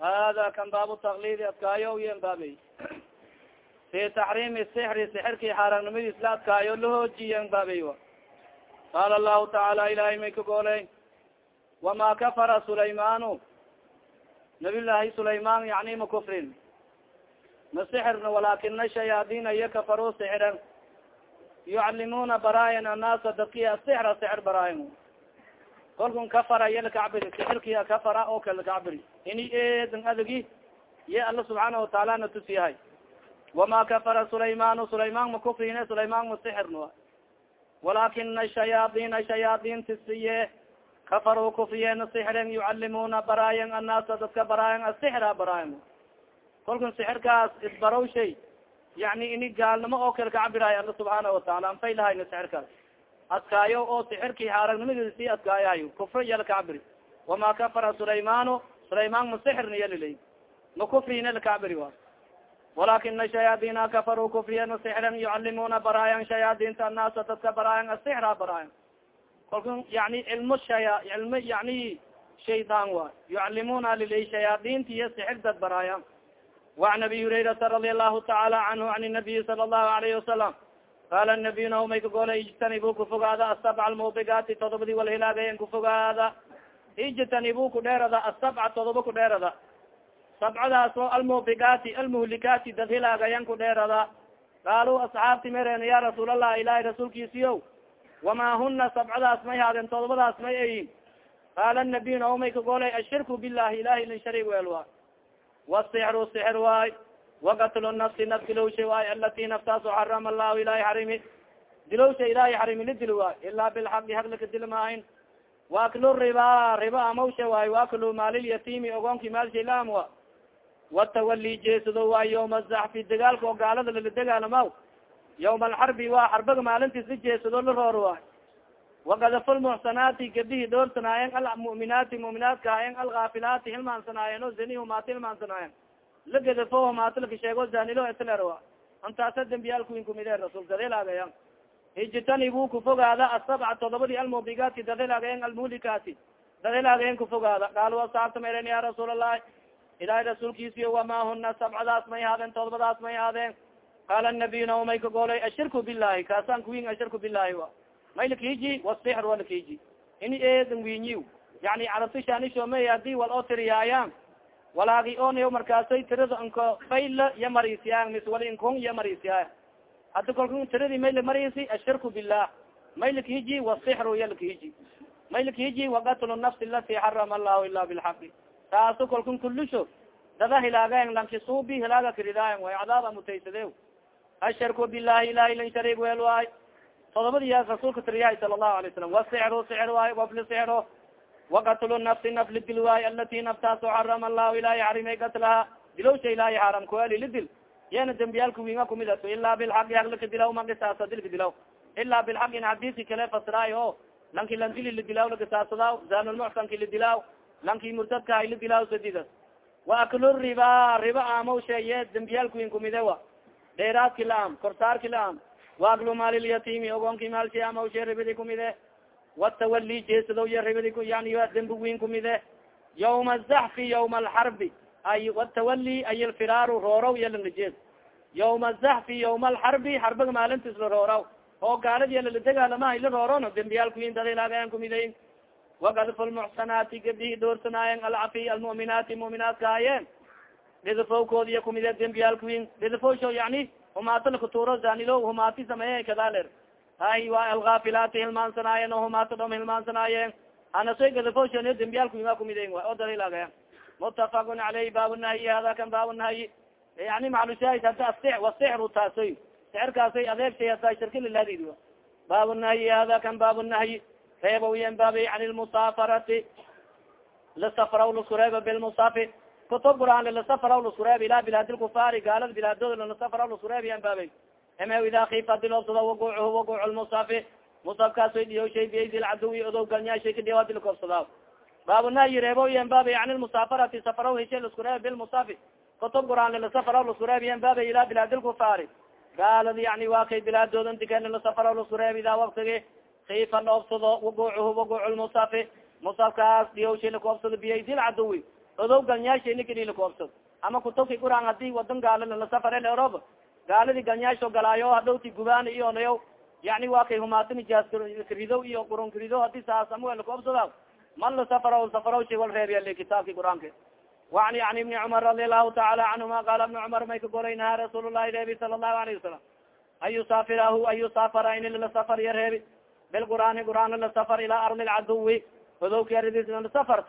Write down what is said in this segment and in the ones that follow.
hada kan baabu taklidi adkaayo yan baabey fi taxriimi sixri sixirkii xaaraamnimadiis la adkaayo lahoojiyan baabey qaala allahu tacaala ilahay may ka gooley wama kafara sulaymanu nabiy llaahi sulayman yani ma kufrin. Ma sixirna walakina shayaadina iyo kafaruu sixiran yucalimuna baraayan annaasa dadki asixra sixir baraayan kolkun kafara iya lakacbiri sixirkia kafara oo kale lakacbiri ini eedan adagi ye alla subxaana wataala na tus yahay. Wama kafara sulaymanu sulayman ma kufrine sulayman ma sixirna walakina shayaadina shayaadinti siye kafaruu kufriyeena sixren yucalimuna baraayan annaasa dadka baraayan asixra baraayan. Kolkun sixirkaas isbarow shay yani ini gaalnimo oo kale kacabirayo alla subxaana wataala anfay lahayna sixirkaas adkaayo oo sixirkii xaaragnimadii sii adkaayahay kufri yalkacbiri wamaa kafara sulaymaano sulaymaan masixirniyalilay ma kufrina lkacbiri wa walakina shayaadiina kafaruu kufriyan asixran yucalimuna baraayan shayaadiinta annaasa dadka baraayan asixra baraayan. Kalku yani cilmo shaya cilmo yani shaydaan wa yucalimuna lilay shayaadiinta iyo sixir dad baraayan. Waan abi hurayrata radi allahu tacaala canhu an nabiyi sala allahu alayhi wasalam qala nabiy naumay kagola ijtanibu kufogaada asabca almubigaati todobadi walhilaagayen kufogaada ijtanibu kudheerada asabca todoba kudheerada sabcadaas oo almubigaati almuhlikaati dad hilaagayan kudheerada qaalu asxaabti meren ya rasuul allah ilahi rasuulkiisiyo wama huna sabcadaas may haadeen todobadaas may ayin qaala nabiy naumay kagolay ashirku bilahi ilahi sharig welwa wasixru sixir waay wakatlu nafsi naf dilowsha waay alati naftaaso xarama allahu ilahi xarimi dilowsha ilahi xarimi la dil waay ilaa bilxaqi haq laka dil maahin waklu riba riba amawsha waay waklu maalilyatiimi ogoonki maalsha laam wa watawali jeesado waay yawma zaxfi dagaalka oo gaalada lala dagaalamaw yawma alxarbi waa xarbaga maalintiis la jeesado la roor waay wakadafu lmuxsanaati gabdihi dhoorsanaayen almuminaati muminaadka hayen algaafilaati hilmaansanaayen o zani humaati hilmaansanaayen la gadafo humaati laka sheego zanilo etlerwa antaasa dembiyaalkuwin kumide rasul dadelaagayan ijtanibu kufogaada asabca todobadi almubigaati dadelaagayen almuhlikaati dadelaagayen kufogaada qaalu asaabta meren ya rasuul allahi ilahay rasuulkiisiyo wama huna sabcadaas may haadeen todobadaas may haadeen qaala nabiy naumay kagolay ashirku bilahi kaasaan kuwin ashirku bilahi wa may lakiji wasixr wa lakiji ini eedan winyi yani carabtishaanishomay haddii wal oo tiriyaayaan walaagi onayo markaasay tirada inko fayla iya mariisiyaan mis wali inkon iya mariisiyaay hadi kalku tiradi may lamarisi ashirku bilah may lakiji wasixru iya lakiji may lakiji wakatlu nafsi alati xarama allahu ila bilxaqi taaso kalkun kulisho dada hilaagan lankisuubi hilaaga karidaayan way cadaaba mutaysade ashirku bilahi ilahi lan sharig wel waay todobadiya rasuulka tiriyahay sala allahu alay salam wasixru sixr waay wafli sixro wakatlu nafsi nafli dil waay alati naftaaso xarama allahu ilahi xarimay katlaha dilowsha ilahi xaram kueli lidil yana dembiyaalka winga kumid ato ilaa bilxaqi haglaka dilaw magisaasa dilka dilaw ilaa bilxaq in xadiiski kale fasiraay o lanki landili ladilaw lagasaasadaw zanulmuxsanki ladilaw lanki murtadka hay ladilaw sadidas wa aklu riba riba amaw sheeye dembiyaalka win kumide wa dheeraadki laam korsaarki laam waaklu maalilyatiimi ogoonki maalshe amaushe ribidi kumide watawali jeesado iyo ribidi yani dembi win kumide yawma zaxfi yawma alxarbi ay watawali ay lfiraaru roorow iyo langajees yawma zaxfi yawma alxarbi xarbiga maalintis la roorow oo gaaladi lala degaalamaha la roorono dembiyaalkuwin dadilaagaan kumidayn wakadfu lmuxsanaati gabdihi doorsanaayeen alcafi almu'minaati mu'minaadka haayeen dhidafowkood iyo kumide dembiyaalkuwin dhidafowsho yani humaato lakuturo zanilo humaati sameeye kadaler hay wa algaafilaati hilmaansanaayen oo humaato dhom hilmaansanaayen anasoy gadafoshan dembiyaalkuwinga kumidayn wa oo daliilagaya mutafaqun caleyh baabunahyi hada kan baabunahyi yani maclushaahid hada asi wasixru taasoy sixirkaasay adeegshay hada shirkililahadid baabunahyi hada kan baabunahyi reeboyen baabay can lmusaafarati lasafraw laskureeba bilmusafi kutub quraan lasafraw laskureeb ila bilaad lkufaari gaalada bilaadooda lasafraw laskureebiyan baabay eme ida kifa diloobsado waguchu waguc lmusafi musafkaasoy dhiyoshay biyadi lcaduwi odow galnyaashay kadhiyawa dilkoobsadaa baabunahyi reeboyen baabay can lmusaafarati safraw heshe laskureeb bilmusafi kutub quraan lasafraw laskureebiyan baabay ila bilaad lkufaari gaalada yani waa kay bilaadoodan diken lasafraw laskureeb ida waktigi kifa dhoobsado waguchu waguc lmusafi musafkaas diyawshay lakoobsado biyaydil cadowi odow ganyaashay nikidi lakoobsado ama kutubki quraan haddii wadan gaala lasafare lerob gaaladi ganyaasho galaayo hadhowti gubaana iyonayo yani waa kay humaatini jaaskrido iyo quronkrido hadi saa samuel kaobsada malla safar safaro shiwal reebiyali kitaabki qur'aanka waan yani ibni cumar radi allahu taala canhuma qala ibni cumar may ka golay nahaa rasuul llahi reebi sala allahu alayhi wasalam an yusaafirahu an yusaafara ini la safar iyo reebi bilqur'aani qur'aan la safar ilaa ardi lcaduwi hodowki aridis safar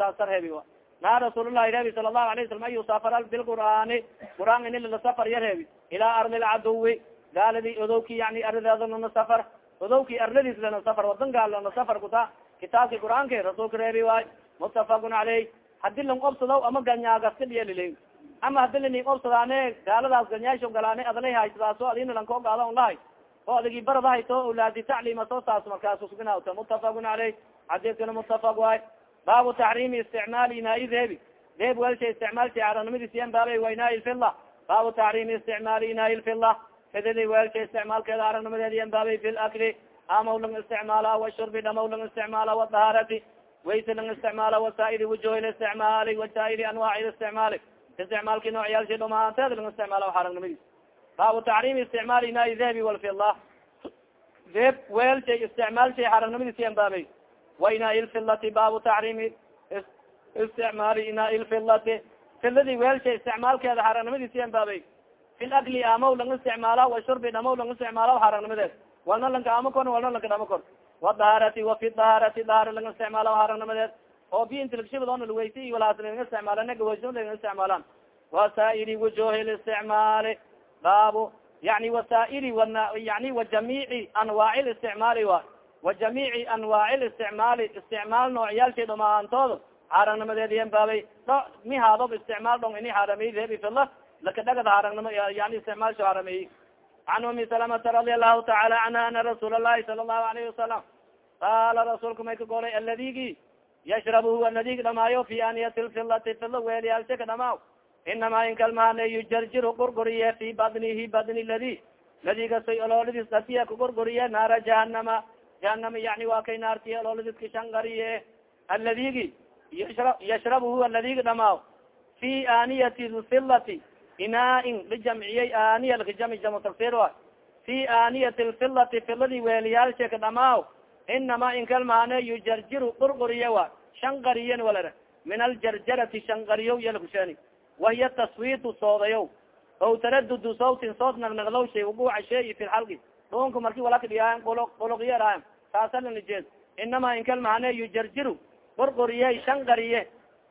naha rasuullahi rebi sala allahu alayه salam an yusaafara bilqur'aani qur'aan ini safar ya reebi ilaa arli lcaduwi gaaladi odowkii yani arideeda safar odowki arladiis lana safar wadan gaal lana safar kuta kitaabki qur'aanka rasuulka reebi waay mutafaqun caleyh hadi lang obsadaw ama ganyaagaskaliyaliley ama hadi laning obsadaane gaaladaas ganyaasho galaane adalay haysadaaso adina lanko gaada on lahay. Oo adigi barada hayto olaadi tacliima soo saas markaas usbinawta mutafaqun caleyh xadiiskana mutafaq waay baabu taxriimi isticmaali inaai deebi deeb welsha isticmaalsha aranimadiisiyan baabay wa inaai lfila baabu taxriimi isticmaali inaai lfila fididi welsha isticmaalkeeda aragnimadeediyan baabay fi lakli amaw isticmaala washurbi dhamaw isticmaala wadahaarati wayse isticmaala wasaaidi wujuhi listicmaali wasaaidi anwaaci listicmaali isticmaalki noocyaalshi dhamaanteed lang isticmaala xaragnimadiis baabu taxriimi isticmaali inaai deebi walfila deeb weel shay isticmaal shay xaragnimadiis yan baabay wa inaai lfilati baabu taxriimi isticmaali inaai lfilati filadi weel shay isticmaalkeeda xaragnimadiis yan baabay. Fi lakli amaw lang isticmaala washurbi dhamaw lang isticmaala xaragnimadeed walna lanka ama kon walna lanka dhama kon wadahaarati wa fi dahaarati dahaara lang isticmaala xaragnimadeed oo bi intilgshibadoona laweysi walaas lang isticmaalan gawaysn lang isticmaalaan. Wasaa'iri wujuhi listicmaali baabu yani wasaa'iri yani wajamiici anwaaci listicmaali wa wa jamiici anwaaci listicmaali isticmaal noocyaalshay dhamaantooda xaaragnimadeed yan baabay dho mi haadob isticmaal dhong ini xaaramey reebi fila laka dhagad xaaragnimo yani isticmaalsho xaarameyi can umi salamata radi allahu taala canha ana rasuul allahi sala allahu alayhi wasalam qaala rasuulka may ka golay aladigi yashrabu huwa nadigi dhamaayo fi aniyati lfilati fila weeliyaalsha ka dhamaaw. Inama inkalmaane yujarjiru gurguriye fi badnihi badni ladi. Ladigasoy oloolidis dasiya ka gurguriye naara jahanama jahanama yani waa kay naartiy oloolidis kashangariye aladigi yashrabu huwa ladigi dhamaaw fi aniyati lfilati inaain lijamciyey aniya lakajamci jamo tafsir a fi aniyati lfilati filadi weeliyaalsha ka dhamaaw inama inkalmaane yujarjiru gurguriye wa shangariyen walare min aljarjarati shangariyo yalakusheni wahiya taswitu soodayo o taradudu sawtin sood nagnaglow shay fi lxalqi dhunka marki walaka dhiyaayan qoloqyerayan saasalanijeed inama inkalmaane yujarjiru gurguriye shangariye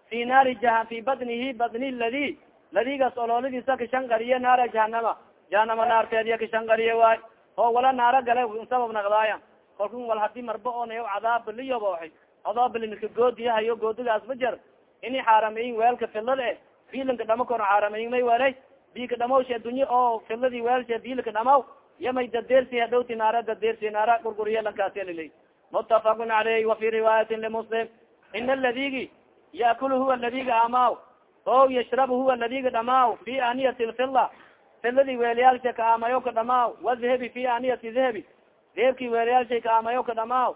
fi naari jaha fi badnihi badni ladi ladigas olooladiisa kashanqariye naara jahanama jahanama naarteediya kashanqariye waay. Oo wala naara gale sabab naqdaaya kalku wal haddii marba onayo cadaab liyoboxay adoobilinka goodiyahayo goodigaas ma jar. Ini xaarameyin weelka filada e biilinka dhama kono xaarameyin may welay biika dhamawsha adunye oo filadi weelsha biilika dhamaw yamay dadeersi hadhowti naara dadeersi naara gurguriye lankaasiyalilay mutafaqun caleyh wa fi riwaayatin limuslim ina ladigi yaakul huwa ladiga amaaw o yashrab huwa ladiga dhamaaw fi aniyati lfila filadi weeliyaalsha ka amayo ka dhamaaw wadehebi fi aniyati dehebi deebki weeliyaalsha ka amayo ka dhamaaw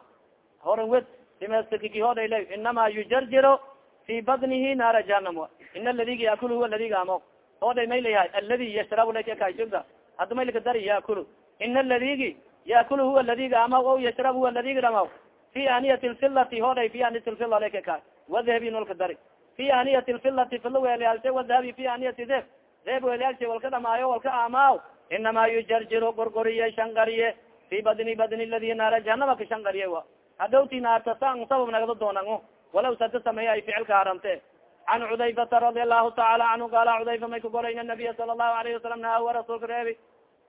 horan wed imeskikihoodayle inama yujarjiro fi badnihi naara jahanam ina ladiga yaakul huwa ladiga amaw oday may layahay aladi yashrab lakakashugda hadda may lakadari yaakulu ina ladigi yaakul huwa ladiga amaw o yashrab huwa ladiga dhamaw fi aniyati lfilati hoday fi aniyati lfila lakaka wadehebi nolka dari fi aniyati lfilati fila weelyaalsha wadahabi fi aniyati deeb deeb weelyaalsha walka dhamaayo walka amaaw inama yujarjiro gorgoriye shangariye fi badni badni ladi naara jahanama ka shangariye wa hadhowti naarta san sabab nagdo doonan walaw sada sameeya ay ficilka haramte can cudayfata radi allahu taala canhu qaala cudayfa may ka goray ina nabiya sala allahu alayhi wasalam nahawa rasuulka reebi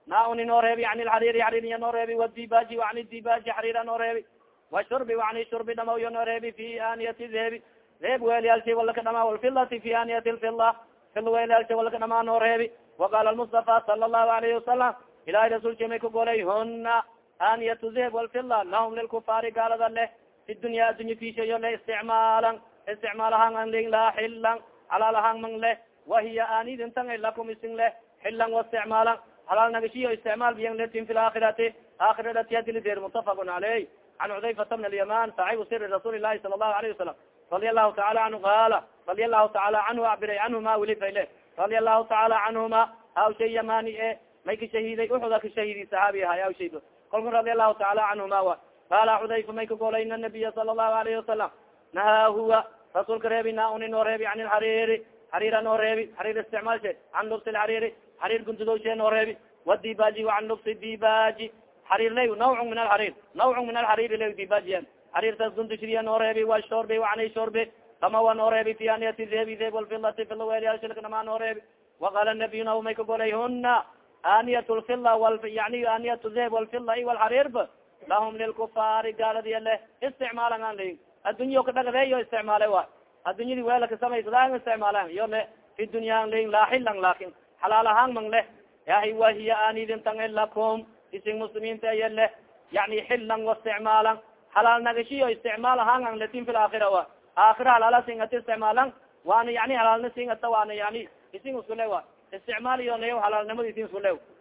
naa uni noo reebi an lxariiri xariiriya noo reebi wadibaji an dibaji xariira noo reebi washurbi an shurbi dhamawyo noo reebi fi aniyati deebi reeb weelyaalsha walaka dhamaa walfilati fi aniyati lfila fil weelyaalsha walaka dhamaa noo reebi waqala lmustafa sala allahu alayhi wasalam ilahi rasuulka may ka golay huna aniyatu deheb walfila lahum lilkufaari gaalada leh fi dunya adunya fishayo le isticmaalan isticmaal ahaan an ling laa xilan halaal ahaan mang leh wahiya anidintan lakum isin leh xilan waisticmaalan halaal nagashiyo isticmaal biyan letin fi laakhirati aakhirati hadilideer mutafaqun caleyh can cudayfata bn alyaman saaxibu siri rasuuli lahi sala allahu alayh wasalam radia allahu taala canhu qaala radia allahu taala canhu abiray canhuma weli fayle radia allahu taala canhuma hawshay yamani e may ka shahiiday uxuda ka shahiidi saxaabi ahay hawshay kolka radia allahu taala canhuma wa qaala cudayfa may ka golay ina nabiya sala allahu alayhi wasalam nahaa huwa rasuulka reebi na uni noo reebi can ilxariiri xariira noo reebi xariir isticmaalshe can lubsi lxariiri xariir guntudowshe noo reebi wadibaji an lubsi dibaji xariir lay nawc min alxariir nawc min alxariiri la dibajiyan xariirtaas guntushriya noo reebi wa shorbe waanay shorbe kama wa noo reebi fi aniyati deebi deeb walfilati fila weeliyashilknama noo reebi waqala nabiyuna may ka golay huna aniyat lfila yani aniyat deeb walfila i walxariirba lahum lilkufaari gaaladiya leh isticmaalan an layin addunya kadhagdeeyo isticmaale wa addunyadi weela kasamaysadaan isticmaalan yo le fi dunya an layin laa xilan laakin xalaal ahaan mang leh. Yahi wahiya anidintan lakum ising muslimiinta aya leh. Yani xilan waisticmaalan halaal nagashiyo isticmaal ahaan an latin fi laakhira wa. Aakhira halaala singata isticmaalan. Waana yani halaalna singata waana yani ising isku le wa. Isticmaal iyo nayo halaalnimada isin isku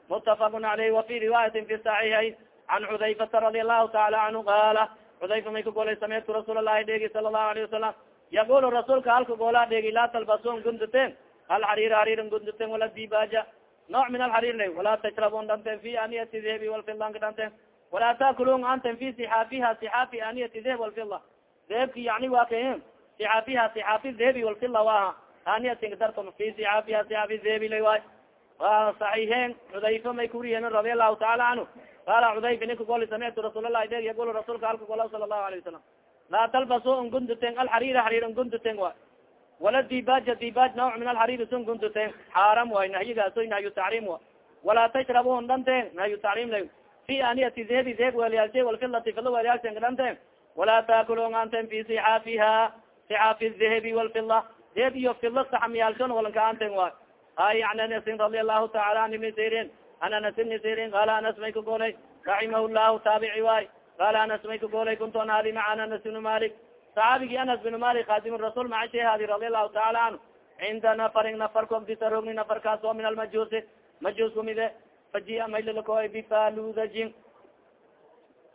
mutafaqun aleyh wafi riwaayatin fi saxiixayn. Can xudayfata radi allahu taala canhu qaala xudayfa may ka golay samictu rasuul allahi dheegi sala allahu alayhi wasalam yaqulu rasuulka halka goolaa dheegi laa talbasun gunduten alxariir hariiran gunduten wala dibaja nooc min alxariir la walaa tashrabun dhanten fi aniyati dehebi walfilanka dhanten walaa taakulun anten fi sixaafiha sixaafi aniyati deheb walfila dehebki yani waa ka sixaafiha sixaafi dehebi walfila waaha aniyatin dartom fi sixaafiha sixaafi dehebi la waay wa saxiixeen xudayfa may kuriyen radi allahu taala canhu qaala cudayfa ninka goli samictu rasuulallahi de yagul rasuulka halka gola sala allahu alayh wasalam laa talbasu ngunduten alxariir xariir ngunduten wa wala dibaja dibaj nawc min alxariir sun ngunduten xaaram way nahyigaasoy nahyu taxrim wa. Walaa tashrabun dhanten nahyu taxrim la fi aniyati dehebi deeb weelyaalshe walfilati fila weelyaalshen dhanten walaa taakulun anten fi sixaafiha sixaafi dehebi walfila deeb iyo fila saxamiyaalshon walanka anten wa. Ay an anasin radi allahu taala an ibni sirin. An anas ibni sirin qaala anas may ka golay raximah llahu taabici waay qaala anas may ka golay kuntu an hadi maca anas ibnu malik saxaabigii anas bn malik khadim rasul maca sheehadi radi allahu taala canhu cinda nafarin nafar kogdisa rogni nafarkaas oo min almajuusi majuus kumide fajia maylalakoy bifaludajin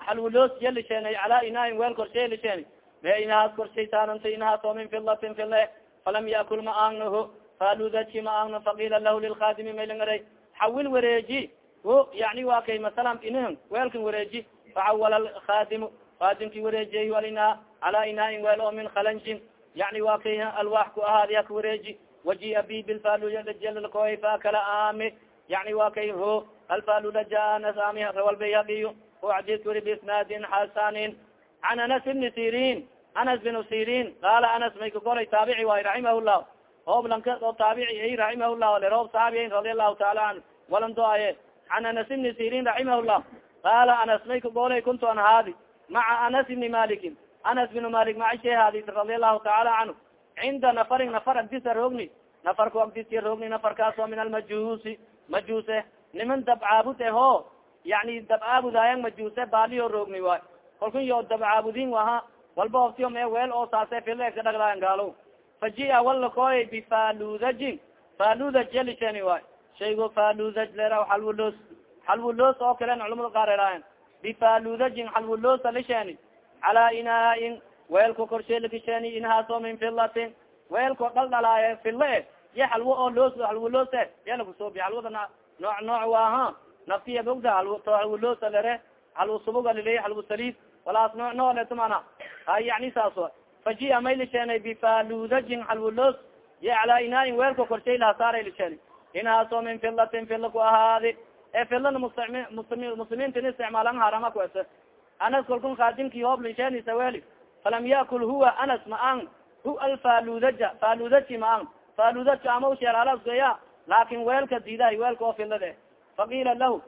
halwuloos yalisheenay calaa inaain weel korshay lisheeni me inahaas korshay saaranta inahaas oo min filatin file falam yakul ma aagnaho faludaji ma aagna faqila lahu lilkadimi maylangaray xawil wareeji o yani wa kay masalan inih weelkan wareeji facawala khadimu khadimki wareejiy alina calaa inaain weel oo min khalanjin yani wa kay alwaax ku ahaadi haka wareeji. Wajia bi bilfalulkoy faakala aami. Yani wa kay ho alfalulajaanasami rawalbayhaqiyo o xadiska wari biisnaadin xasanin can anas ibni sirin anas bin sirin qaala anas may ka golay taabici waay raximah llah ooblanka oo taabici ay raximah llah le roob saxaabi radi allahu taala canhu walan doaye can anas ibni sirin raximah llah qaala anas may ka golay kuntu an haadi. Maca anas ibni malikin anas bin malik maca shehaadi radi allahu taala canhu cinda nafarin nafar agdisa roogni nafarku agdisya roogni nafarkaas oo min almajuusi majuuse niman dabcaabud eho yani dabcaabudaayan majuuse baaliyo roogni waay kalkun yo dabcaabudin aha walba oftiyo me weel oo saase fila ka dhagdaayan gaalo fajia walakoy bifaludajin faludaj yalisheni waay shaygo faludaj lera halwuloos halwuloos oo kalen culamada qaar eraayan bifaludajin halwuloosa lisheni calaa inaain weelka korshe lakisheni inhaasoo min filatin weelko dhaldhalaaye fila e ye halwo oo loos halwuloose yalakusoobi halwada nooc nooc waaha naftiya bogda halto halwuloosa lere halwo subuga liley halwo saliid walaas nooc noo letumana hay yani saas wa fajia may lisheenay bifaludajin halwuloos ye calaa inaain weelka korshay lahasaaray lisheenay inhaasoo min filatin fila ku ahaadi ee filana muslimiintin isticmaalan harama kuese anas kalkun khadimki hoob lisheenisa weli falam yakul huwa anas ma an hu alfaludaja faludaji ma an faludaja ama usheeraalasgeya laakin weelka diidahay weelka oo filade faqiila lahu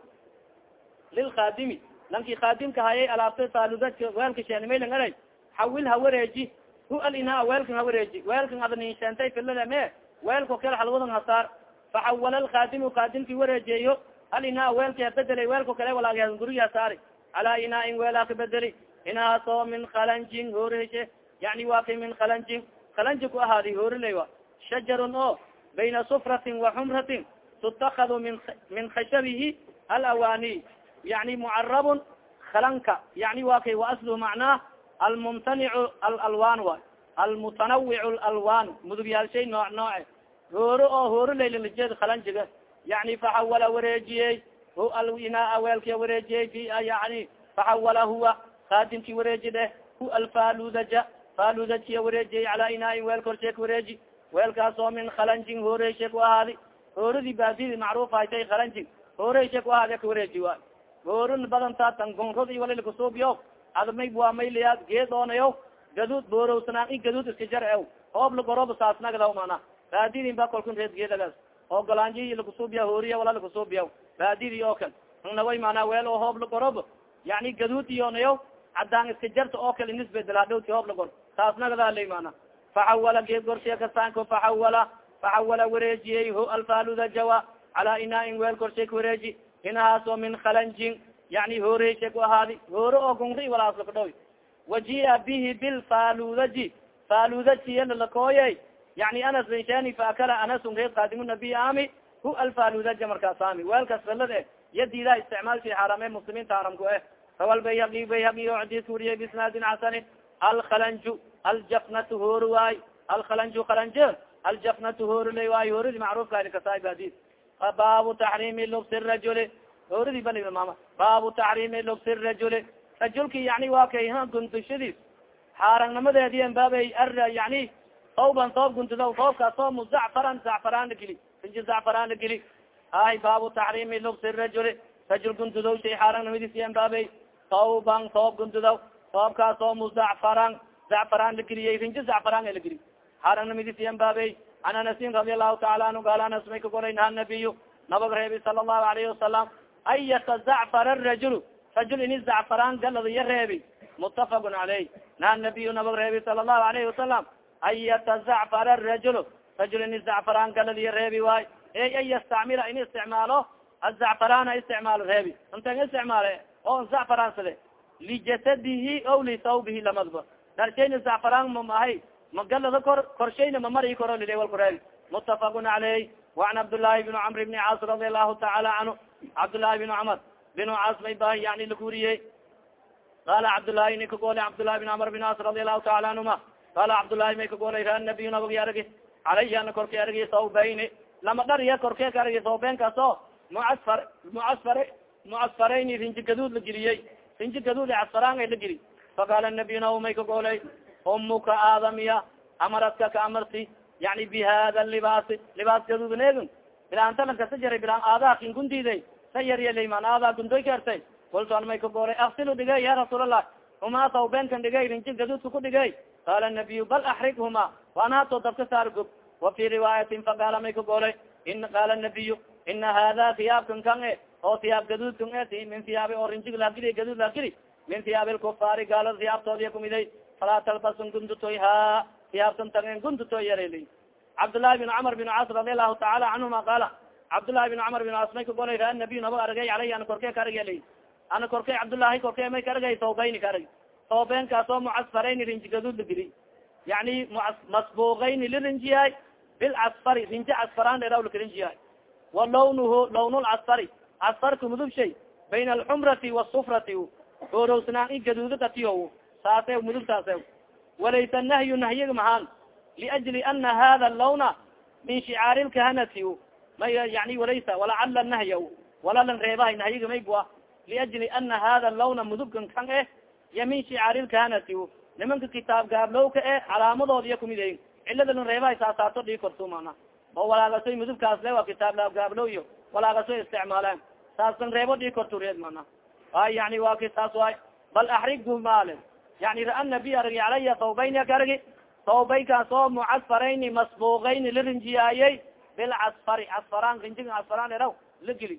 lilkhadimi lanki khadimka hayay alaabta faludajka weelka sheenimeylan eray xawil hawareeji hu alinhaa weelkan hawareeji weelkan ada nin sheentay filade me. Weelko kale halwadan hasaar faxawala alkhadimu khadimki wareejeeyo alinhaa weelka bedelay weelko kale walaag guriga saari calaa inaain weelaa ka bedeli inahaasoo min khalanjin hoorheshe yani waa kay min khalanjin. Khalanji ku ahaadi hoorilay wa shajarun oo bayna sufratin wa xumratin tutakadu min min khashabihi alawaani yani mucarabun kalanka yani wa kay waasluhu macnaa almumtanicu alalwan way almutanawic lalwan mudubyaalshay nooc nooce hooro oo hooro laylalajeed kalanjiga yani faxawala wareejiyey hu alwinaa weelkia wareejiyey fi yani faxawala huwa kaadimki wareeji dheh hu alfaludaja faludajkiya wareejiyey calaa inaain weel korsheek wareeji weelkaas oo min khalanjin hooreyshe ku ahaadi hooradii baadidi macruuf haytay khalanjin hooreyshe ku ahaadi ka wareeji waay hoorun badantaa tan gonrod i walilkusuubiyo admay waa mayliya geed oonayo gaduud boorowsanaan i gaduud iska jar ew hoob lagorob saasnagdaw mana. Baadidin ba kolkun reed geedagaas oo golaanji lakusuubiya hooriya wala lakusuubiya baadidi oo kale naway mana weel oo hoob lagorob yani gaduud iyoonayo cadaan iska jarta oo kale nisbedelaadhowti hoob lagor saasnagdaa lay mana faxawala geed gorshiya kasaanko faxawala faxawala wareejiyey ho alfaluda jawa. Calaa inaain weel korshay ka wareeji. Inahaasoo min khalanjin. Yani hooreyshe ku ahaadi. Hoore oo gungri walaaslakadhaw wajia bihi bilfaludaji faludajiyalakooye yani anas benshani faakala anasun reed kaadimu nabiy ami hu alfaludaja markaas ami weelkas falad e yadiidaa isticmaalshi xaarame muslimiinta haramku eh rawal bayhaqi o xadiiska wariyay bisnaadin xasani alkhalanju aljafnatu hoori waay alkhalanju khalanj aljafnatu hoori lay waay hooridi macruufkaadi kasaay hadis baabu taxrimi lubsi rajuli hooridi balmama baabu taxrimi lubsi rajuli rajulki yani waa kay guntushadiis xaarangnimadeedian baabay ar yani tawban toob guntuda toobkaas oo muzacfaran zacfaraan la geli inji zacfaraan la geli ay baabu taxrimi lubsi rajuli rajul guntudow shay xaarangnimadisian baabay tawban toob guntudaw toobkaas oo muzacfaran zacfaraan la geliyey rinji zacfaraan la geli xaarangnimadisian baabay an anasin radi allahu taala anhu gaal anas may ka golay naha nabiyu nabag reebi sala allahu alayhi wasalam an yatazacfara rajul rajul ini zacfaraan galadiya reebi mutafaqun caleyh naha nabiyu nabag reebi sala allahu alayhi wasalam an yatazacfara rajul rajul ini zacfaraan galadiya reebi waay ey an yastacmila in isticmaalo azacfarana isticmaalo reebi intan isticmaale oo zacfaraansade lijasadihi o lisawbihi lamadba darshayna zacfaraan mamahay magalada kor korshayna mamari koro lile wal kureebi mutafaqun caleyh waan cabdالlahi بn cmr بn caas radi allahu taala canhu cabdالlahi بn cmar بn caas may ba yani lakuriyey qala cabdالlahi ni kagolay cabdالlahi بn cmr بn caas radi allahu taala canhuma qala cabdالlahi may kagolay ra nabiy nabagi aragi caleyhi ana korkay aragi sawbayni lama dhariya korkee ka aragi sawbeenkaas o mucasfar mucasfar mucasfarayni rinji gaduud la geliyey rinji gaduud casfaraanga la geli faqala nabiy naw may kagolay umuka aadamiya amaradka ka amarti yani bi hada libaasi libaas gaduudneegun bilaantalanka sa jaray bilaan aadaa kin gundiiday sa yaryaleyman aadaa gundoy kaartay kultu an may ka gooray aksilu dhigay ya rasuulallah huma sawbeenkan dhigay rinji gaduudka ku dhigay qaala nabiyu bal axrighuma waanaato dabka saar gub wa fi riwaayatin faqaala may ka goolay in qaala nabiyu ina hada hiyaabkan kan e oo hiyaab gaduudkan e min hiyaabi oo rinjig laagili gaduud laagili min hiyaabi lkufaari gaalada hiyaabtoodiya kumiday falaa talbasun gundutoy ha hiyaabtan tagen gundutoy yareli cabdالlahi بن cmr بن caas radi alahu taala canhuma qaala cabdالlahi بن cmr بن caas may ka golay raa nabiy naba aragay aleyh ana korkee ka aragay ana korkey cabdالlahi korkee may ka aragay tawbayni ka arag tawbeenkaas oo mucasfarayni rinji gaduud la geli yani masbuqayni lirinjiyahay bilcasfari rinji casfaraan dheeraw lakarinjiyahay wa lawnuhu lawn lcasfari casfarka mudub shay bayna alxumrati wasufrati orowsnaan i gaduudo datiyo saase mudubtaase walaysa nahyu nahyiga mahaan liajli ana hada lawna min shicaari lkahanati may yani walaysa walacala nahya walalan reebahay nahyiga may bua liajli ana hada lawna mudubkan kan eh ya min shicaari lkahanati nimanka kitaab gaablowka e calaamadood iya kumid cilada lan reebahay saasaato dhii korto mana oo walaagasoy mudubkaas le waa kitaab gaablow iyo walaagasoy isticmaalaan saas lan reebo dhii korto reed mana ay yani waa ki saas waay bal axrigu maale yani ra nabiy aragi calaya tawbayni ka aragi tawbaykaas oo mucasfarayni masbuqayni la rinjiyaayey bilcasfari casfaraan rinjiga casfaraan eraw la geli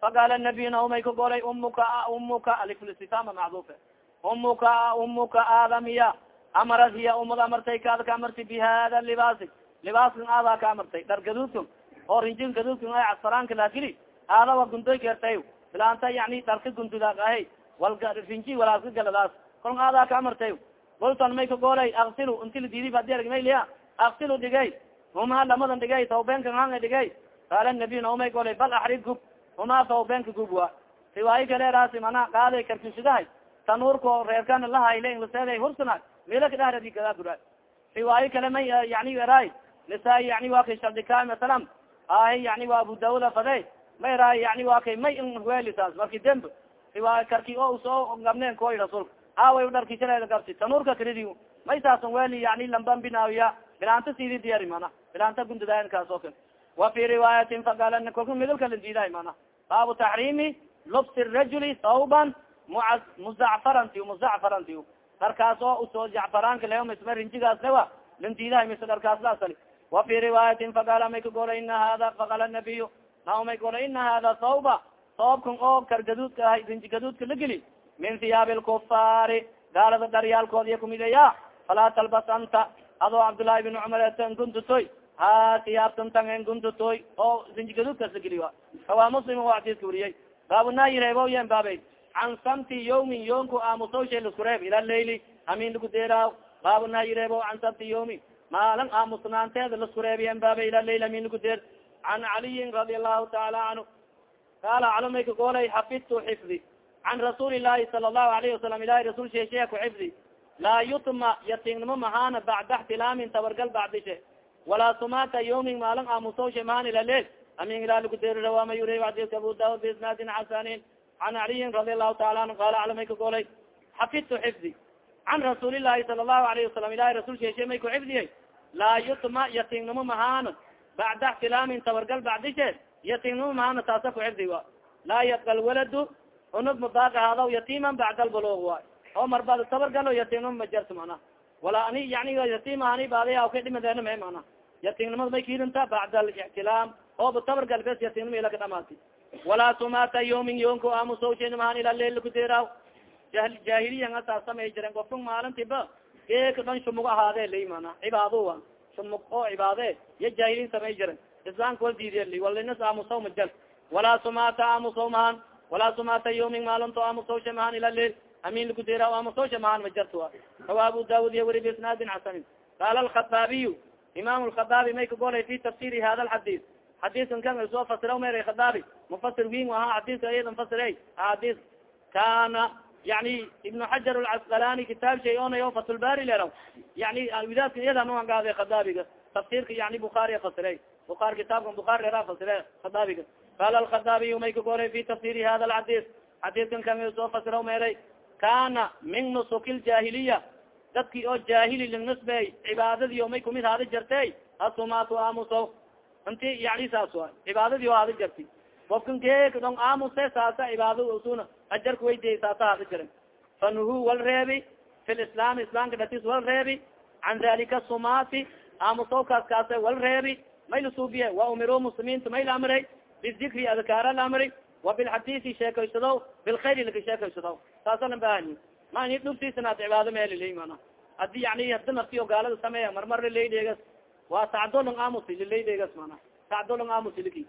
faqaala nabiy naumay ka golay umuka umuka aliflistifama macdufe umuka umuka aadamiya. Amarad hiya umad amartay kaada ka amartay bi hada libaasi libaaskan aadaa ka amartay. Dhar gaduudkan oo rinjin gaduudkan a casfaraanka laagili aada wa gundoy kertay bilaanta yani dharka gundudaag ahay wal walaaska galadaas koln aadaa ka amartay goltan may ka goolay aksilu inti la diidi adi argmaylia aksilu dhigay huma lamadan dhigay tawbeenka hanga dhigay qaala nabiy naumay golay bal axrig gub. Huma tawbeenka gub wa. Riwaayo kaleeraasi mana qaaday karkusidahay tanuurko reerkana lahayle laseeday hursana meela kadhahradi kada gura riwaayo kale may yani eraay nisaa yani wa kay shardika masalam ahi yani wa abu daawuda fade ma eraay yani wa kay may inwelisaas marki demb riwaayo karki o u soo gabneen koy rasuulka aaway dharkishareeda gabsi tanuurka karidi may saasan weli yani lamban binaawiya bilaanta sidi diyari mana bilaanta gundadayan kaas oo kale wa fi riwaayatin faqala kolka midalka la diidahay mana baabu taxriimi lubsi rajuli sauban mua muzacfaranti muzacfaranti dharkaas oo u soo jacfaraanka leo misma rinjigaas lewa lan diidahay mise dharkaas wa fi riwaayatin faqala may ka gola ina hada faqala nabiyu nao may gola ina hada sauba soobkan oo kargaduudka ahay rinji gaduudka la geli. Min hiyaabi lkufaari gaalada dharyaalkoodiya kumideya falaa talbas anta. Adoo cabdullaahi bin cumar etan guntutoy ha siyaabtan tan en guntutoy oo rinjigaduudkaas la geli wa. Rawaa muslim o xadiiska wariyey. Baabunaayi reebo can samti yawmin yoonku aamusawshay lasku reeb ila leyli amin lagu deeraaw baabunaayi reebo can samti yawmin. Maalin aamusnaanteeda lasku reebiyen baaba ila leyl amin lagu deer. Can caliyin radi allahu taala canhu qaala calomay ka goolay xafidtu xifdi can rasuuli llahi sala allahu alayhi wasalam ilahi rasul sheesheya ku xifdi. Laa yutma yatingnimo mahaana bacda xtilaamin tabargal bacdishe walaa sumata yawmin maalin aamusawsha mahaan ila leel amin ilaa lagu deeri rawaama yuri xadiiska abu daud biisnaadin xasanin can caliyin radi allahu taala anhu qaala calamay ka goolay xafidtu xifdi can rasuuli llahi sala allahu alayhi wasalam ilahi rasul sheeshe may ku xifdiyey laa yutma yatingnimo mahaana bacda xtilaamin tabargal bacdishe yatingnimo mahaana taasa ku xifdi wa laa yabqa lwaladu unug mudaaq ahaadaw yatiiman bacda albulug waay oo marbad tabargalo yatimnimo majarto mana wala ani yani yatim ani baadaya ka dhimadeena me mana yatimnimada may kiidinta bacda alictilaam ooba tabargal bes yatimnimo ila ka dhamaati walaa sumata yawmin yonko amusawshenmahan ila leil kudeeraw jahiliyan asaa samay jiren kofkun maalintiba geeka dhan shumug ahaade lay mana cibaado shumug oo cibaade ya jahiliin samay jiren islaamka wal diidiya walinas aamusaw majal walaa sumata aamusaw mahan walaa sumata yawmin maalinto aamusawsha mahan ila leil amin lakudera aamusawsha mahan majarta rawa abu daud iya weri bisnaadin xasanin qaala alkhataabiyu imam lkhadaabi may kagolay fi tafsiri hada alxadis xadiiskan kan soo fasira mer khadaabi mufasir win aha xadiska ayadan fasire axadis kana yani ibnu xajar alcasqalani kitaab shay onayo fatlbari leraw yani widaadka iyadan uangaade khadaabiga tafsirka yani bukaariya fasire bukaar kitaabka bukaari lera fasire khadaabiga qala alkhadaabiyu may kagolay fi tafsiri hada alxadis xadiiskan kan soo fasira meray kana min nusuki ljahiliya dadki oo jahili linusbey cibaadadii o may kumid haada jartey asumaatu aamuso inti yani saas a cibaadadii o haada jarti kofkan keekdong aamuse saasa cibaada usuna ajarka weydiya saasa haada jaran fanuhu wal reebi fi lislaam islaamka datis wal reebi can dalika sumaati aamusowkaas kaase wal reebi may lasuubiye wa umiruu muslimiinta may la amray bizikri adkaara la amri wa bilxadisi sheekaysado bilkhayr laka sheekaysado saasa lan bahani ma ini dhugtiisanaad cibaado meelilay mana haddii yani hada nafti o gaalada sameeya marmar lilaydheegas waa sacdolang aamusi lilaydheegas mana sacdolang aamusi liki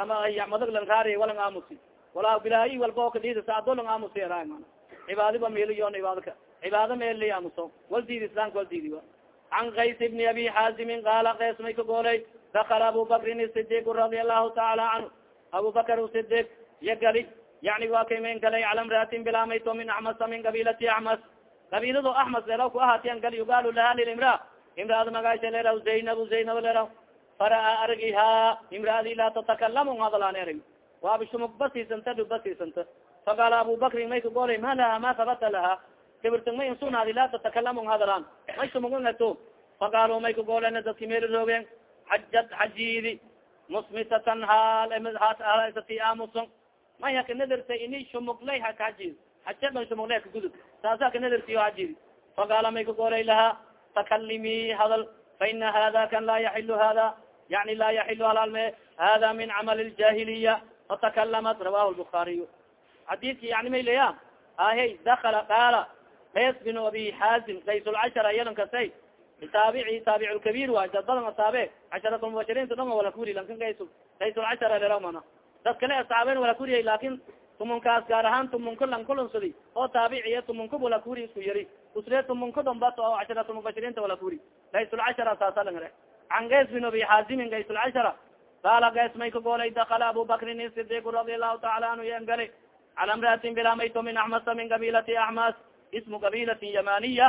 sama madag lang raari walang aamusi wala bilaayi walba o kadida sacdolang aamusi era mana cibaadi ba meeliyon cibaadaka cibaado meelilay aamuso wal diidi islamka wal diidi wa can kays ibni abi xaazimin qaala kays may ka goolay dakala abu bakrin sidiq allahu taala canhu abu bakr sidiq iya gali yani waa kay mayn galay cala mraatin bilamayto min axmasa min qabilati axmas qabiilado axmas leraw ku ahaatiyan gal yugalu laha lilimra imraada magaasha leraw zaynab zaynab leraw fara'a argiha imraadi laa tatakalamu hadalaan erg waabishumug basiisanta dhub basiisanta faqaala abu bakrin may ka golay ma laha? Ma habata laha gabirtang may insunaadi laa tatakalamu hadalaan may sumugungato faqaalo may ka golen dadki meeli roogeen xajad xajiidi musmisatan haal ti amuson maya kanadarta ini shumuglay hakahajiid hajadan shumuglay kagudub saasa kanadartiyo hajid faqaala may ka golay laha takalimi hadal. Faina hada kan laa yaxilu hada yani laa yaxilu halalme hada min camal ljahiliya fatakalamat rawahu lbukaariy xadiidka yani may leya ahe dakala qaala qays bin abi xaazim qaysulcashara yalan kasay taabici taabic lkabiir waay dad badan asaabe casharat mubashiriinta dhon wala kuri lankan qays qaysulcashara lera mana dad kale asaaben wala kuriya laakin tumunkaas gaar ahaan tumunka lankulonsadi oo taabiciya tumunka wala kuri isku yari usre tumunka dhombat oo casharatu mubashiriinta wala kuri qaysulcashara saasa langare can qays bin abi xaazimin qaysulcashara qaala qays may ka goolay dakala abu bakrin sidiq radi allahu taala anhu yan gali cala imraatin bilamayto min axmasa min qabilati axmas ismu qabilatin yamaniya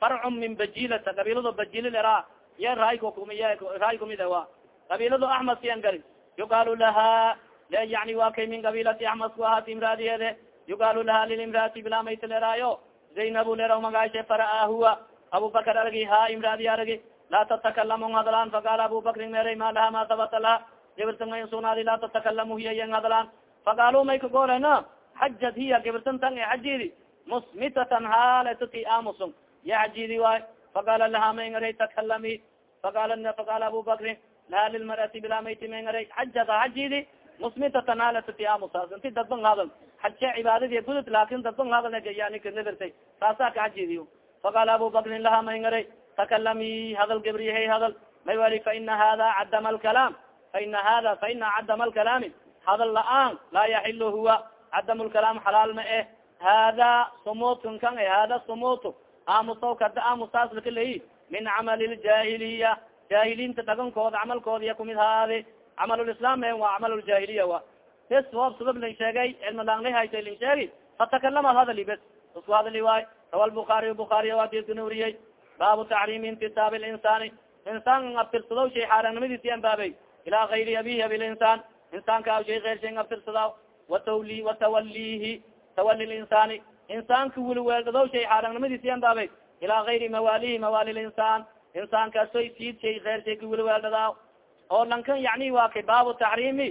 farcun min bajilata qabilado bajili lera ye raay kumid wa qabilado axmas yan gari. Yuqaalu laha yani wa kay min qabilati axmas ku ahaati imraadiyeede yuqaalu laha lilimraati bilamayto leraayo. Zaynab lera magaashe faraa huwa. Abubakar aragi ha imraadi aragi laa tatakalamu hadlaan faqaala abubakrin meray ma laha ma sabata laha gibirtan may sugnaadi laa tatakalamu hiya yan hadlaan faqaalu may kagoolena xajad hiya gibirtan tan e xajidi musmitatan haaletati amusun ya xajidi waay faqaala laha may ngaray takalami faqaala faqaala abubakrin laha lilmarati bilaamayti may ngaray xajada xajidi musmitatan haaletati amusaas inti dadban hadal xaje cibaadadi gudud laakin dadban hadal yani kanabirtay saasaa ka xajidi faqaala abubakrin laha may ngaray takalami hadal gabriyahay hadal may wali faina hada cadama alkalaam faina hada faina cadama alkalaami hadal la'aan laa yaxilo huwa cadam lkalaam xalaal ma eh hada sumutkan kan hada sumutu aamusaw kada aamusaas lakaley min camali ljahiliya jahiliinta dhagankooda camalkooda iya kumid haade camalulislaam e waa camalljahiliya wa bes wab sabab lin sheegay cilmalaanli hayta lin sheegi fatakalama hadali bes isku hadali waay rawa lbukaariy bukaariy adidkana uriyey baabu tacriimi intisaabi linsaani insaan abtirsadaw shay xaaraannimadiisi an baabay ilaa gayri abihi abilinsaan insaanka aw shay eyr shay abtirsadaw watawli watawalihi tawali linsaani insaanka wiliweeldadaw shay xaaraannimadiisi an baabay ilaa gayri mawalihi mawali linsaan insaankaasoy siid shay eyr shay ka wiliweeldadaw oo lankan yani waa kay baabu tacriimi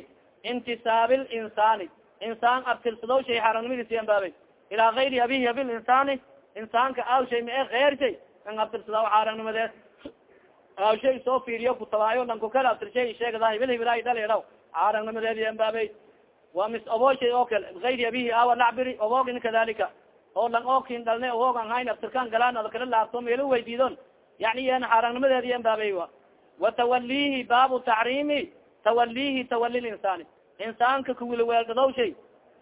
intisaabi linsaani insaan abtirsadaw shay xaaraannimadiisi an baabay ilaa gayri abihi abilinsaani insaanka aw shay ma e eyr shay an abtirsada xaarangnimadeed aw shay soo fiiriyo kutabaayo lanku kala abtirshay sheegada hibil hibilaa dhaleedaw xaarangnimadeedi ambaabey waa mis oboshay oo kale ayri abihi awa lacbiri obogin kadalika oo lang okin dhalne obogan hayn abtirkan galaan ada kala laabto meelo weydiidon yani yan xaarangnimadeedi ambaabey wa. Watawalihi baabu tacriimi tawalihi tawali linsaani insaanka kuwilweeldadaw shay.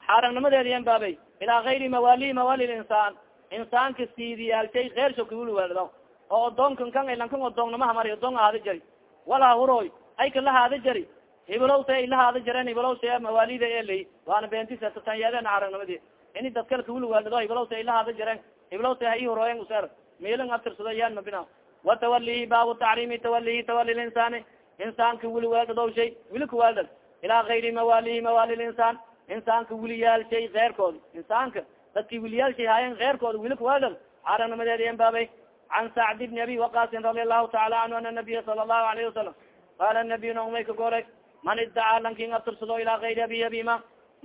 Xaarangnimadeedi ambaabey ilaa gayri mawalihi mawali linsaan insaanka siidiyaalshay keersho kuwilweeldadaw oo odoonkan kan lankan odoonnama mari odoon ahaada jari. Walaa huroy ay ka lahaada jari. Hibilow se ay lahaada jareen hibilow se mawaalida eley waana beentisatanyadeen xarangnimadi ini dadkal kawilweeldado hibilow se ay lahaada jareen hibilow se hai hurooyen user meelan abtirsado yan mabina watawalihi baabu tacriimi tawalihi tawali linsaani insaanka wili weeldadaw shay wili kuweeldad ilaa gayri mawalihi mawali linsaan insaanka wiliyaal shay keyrkood insaanka dadki wiliyaal shay haayen keyrkooda wili kuweeldad xaarangnimadeedi en baabay. Can sacd bni abi waqasin radi allahu taala canhu ana nabiya sala allahu alayhi wasalam qaala nabiy naumay ka goray man idacaa lankin abtirsado ilaa gayri abi abima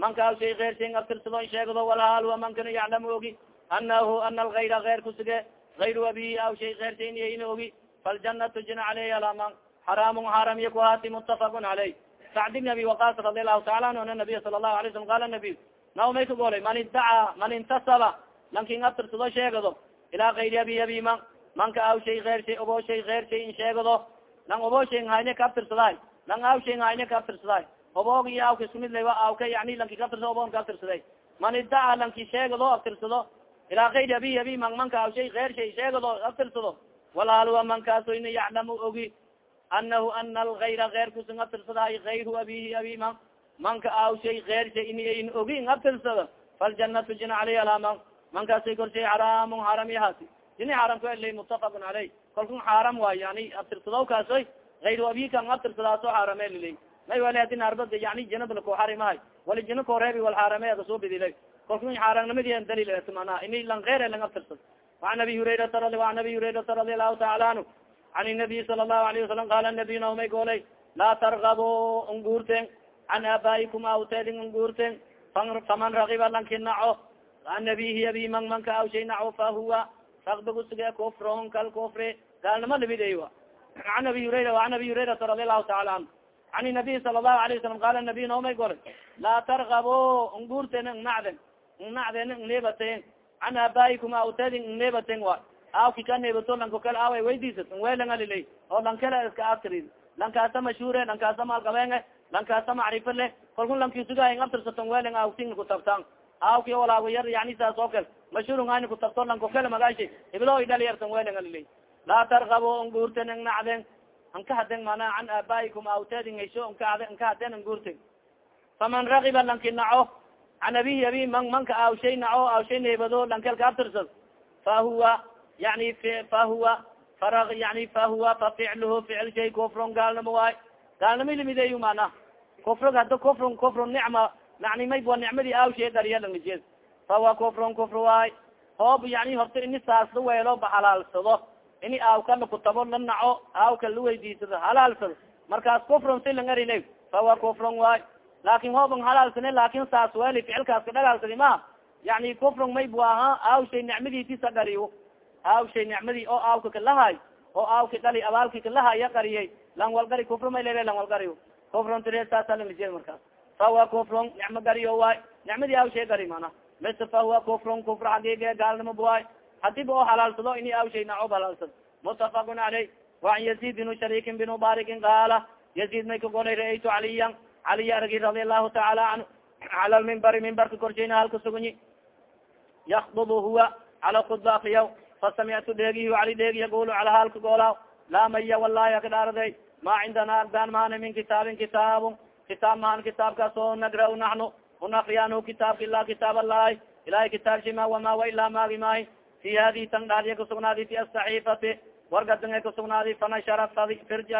manka aw shay eyr shay abtirsado in sheegdo walhaal wa mankana yaclamu ogi anahu ana algayra eyr kusuge ayru abihi aw shay eyr shay in ogi faljanatu jina caleyh alaman xaraamun xaram iya ku haati mutafaqun caleyh sacd bni abi waqas radi allahu taala anhu ana nabiya sala allahu alay slam qala nabiy naumay ka golay man idacaa man intasaba lankin abtirsado sheegdo ilaa gayri abi abima manka aw shay eyr shay obo shay eyr shay in sheegdo lang obo shay hayne ka abtirsaday lang aw shay hayne ka abtirsaday obog iyo awka isku mid la awka yani lanki ka abtirsado obon ka abtirsaday man idaca lanki sheegdo abtirsado ilaa gayri abi abi man manka aw shay eyr shay sheegdo abtirsado walhal wa mankaaso ina yaclamu ogi anahu ana algayra eyr kusin abtirsaday ayru abihi abi man manka aw shay eyr shay in ogi in abtirsado faljanatu jina caleyh alama mankaasay korshay xaraamun xaram yahaasi dini xaram ka elay mutafaqun caleyh kalkun xaaram waay yani abtirsadaw kaasoy ayru abikan abtirsadaaso xaarame lilay may wali hadin arbada yani jinabla ku xarimahay wali jina koreebi wal xaarame ada soo bedilay kalkun xaaramnimadi dalil mana ini lang eyr lang abtirsad وan abi hurairata an abi hurairata radi allahu taala anhu an nabiy sala الlahu alayه wasalam qala nabiy naumay golay laa targabo nguurten an aabaikum awtedin guurten faman ragiba lanki naco an abihi abi man manka awshay naco fa huwa sakba kusuge kufron kal kufri gaalnimo lamideya an abi hurayra an abi hurayrata radi allahu taala anhu an nabiy sala lahu alayه wasalam qala nabiy noomay gora laa targabo nguurten nnacden nnacden nnebaten an aabaikum awtedin nnebaten wa awki ka neebato lanko kale awa waydiisas nwelangalilay oo lankala iska askrid lankaasa mashhure lankaasa maalqabenge lankaasa macrifo leh. Kalkun lankisugahin abtirsaton welang awtin kutabtan awki walaago yar yani saas oo kale mashhurungani kutabto lanko kale magaasha iblo idhal yartan welangalilay laa tarkabo nguurten ng nacden anka haden mana can aabaa'ikum awtedin hesho nka nka haden nguurten faman ragiba lanki naco can abihi abi man manka awshay naco awshay neebado lankelka abtirsad fahuwa yani fahuwa. Fara yani fahuwa faficluhu ficil shay kufron gaalnimo waay gaalnimo limideeyu mana kufrog hada kufrun kufrun nicma. Yani mayba nicmadii awshay dariyalangajed fahuwa kufrun kufr waay. Hoob yani horta ini saasla weelo ba halaalsado. Ini aawka lakutabo la naco aawka la weydiisado halaalsado. Markaas kufrun si arile fahuwa kufrun waay. Laakin hooban halaalsane laakin saas weeli ficilkaas ka dhagaalsadi ma yani kufrun may bu aha aawshay nicmadiitisa dhariyo aawshay nicmadii oo aawka kalahay oo aawka dhali abaalki kalahaya qariyay lang walgari kufr may lele lang saasa langajeed markaas fahuwa kufrun nicmo gariyo waay. Nicmadii aawshay gari mana mise fahuwa kufrun kufr xagiige gaalnimo buwaay. Hadiba oo halaalsado ini aawshay nacob halaalsado mutafaqun caleyh waan yazid binu shariikin binu barikin qaala yazid may ka golay ra'aytu caliyan. Caliya argi radi allahu taala canhu cala lmimbari mimbarka korshayna halka sugunyi yakdubu huwa cala akriyaw fasamictu dheegihi cali dheegi yagulu cala halka goolaaw laa maya wallahi akadhaarday ma cindana agdaan maana min kitaabin kitaabun kitaab mahan kitaabkaas oo nagra naxnu unakriyaanhu kitaabka ila kitaab allahi ilahay kitaabshima wama wa ilaa maagi maahi fi hadi tan dhaadiya kasugnaadi fi asaxiifati wargadanga kasugnaadi fanashara firja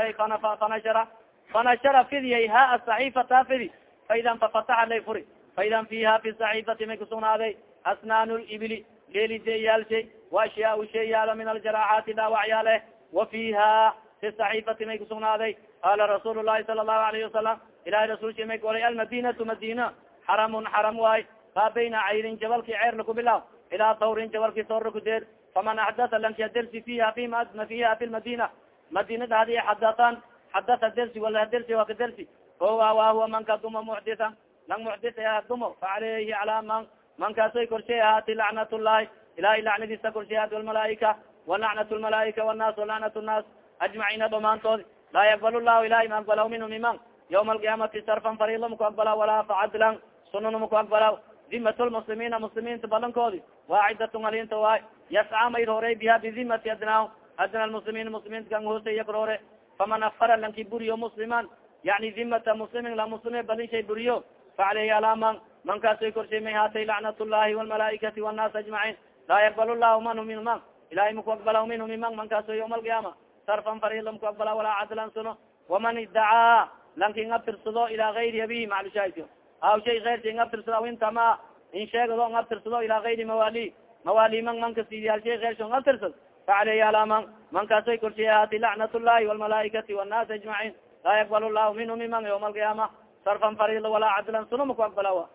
fanashara fanashara fidiyay ha asaxiifata fidi faidan fafataxa lay furi faidan fiha fi saxiifati may kusugnaaday asnaan libili leelijeyaalshay waashyaa shay yaalla min aljaraaxaati dhaawacyaale wa fiha fi saxiifati may kusugnaaday qaala rasuul lahi sala allahu alayhi wasalam ilahay rasulki may golay almadinatu madina xaramun xaram waay maa bayna cayrin jabalki ceerla kubilaw ilaa tawrin jabalki tawra kudeer faman axdata lankia dersi fiha fima fiha fi lmadina madina dhadi xadatan xadata dersi wala dersi waka dersi owa wa huwa manka duma muxditha lang muxdit dumo facalayhi calaa man mankaasoy korshay ahaati lacnat llahi ilahay lacnadiisa korshay ahaati walmalaaika walacnat lmalaaika wanaas walacnat nnaas ajmaciina dhamaantood laa yaqbal llahu ilahay ma aqbalaw minhu miman yawma alqiyaamati sarfan fariida maku aqbala walaa facadlan sunana maku aqbalaw dimat lmuslimiina muslimiinta balankoodi waacidatun halinta waay yasca mayd horey biha bidimati adnaa adna lmuslimiin muslimiinta kan hoose yakrore faman afara lanki buriyo musliman yani dimata muslimin la muslime balin shay buriyo facalayhi alaaman mankaasoy korshay may haatay lacnat llahi walmalaaikati wannaas ajmaciin laa yaqbal llahu manhu min man ilahay maku aqbala minhu miman mankaaso yawma alqiyaama sarfan farila maku aqbala walaa cadlan suno waman idacaa lanki ngabtirsado ilaa gayri abihi maclushaahidka aw shay keyrsa ngabtirsado aw intama in sheegado ngabtirsado ilaa gayri mawali mawali man manka sidiyaal shay keyrso ngabtirsad facalayhi alaaman mankaasoy korshay haati lacnat llahi walmalaaikati wannaas ajmaciin laa yaqbal llahu minhu miman yawma alqiyaama sarfan farila walaa cadlan suno maku aqbala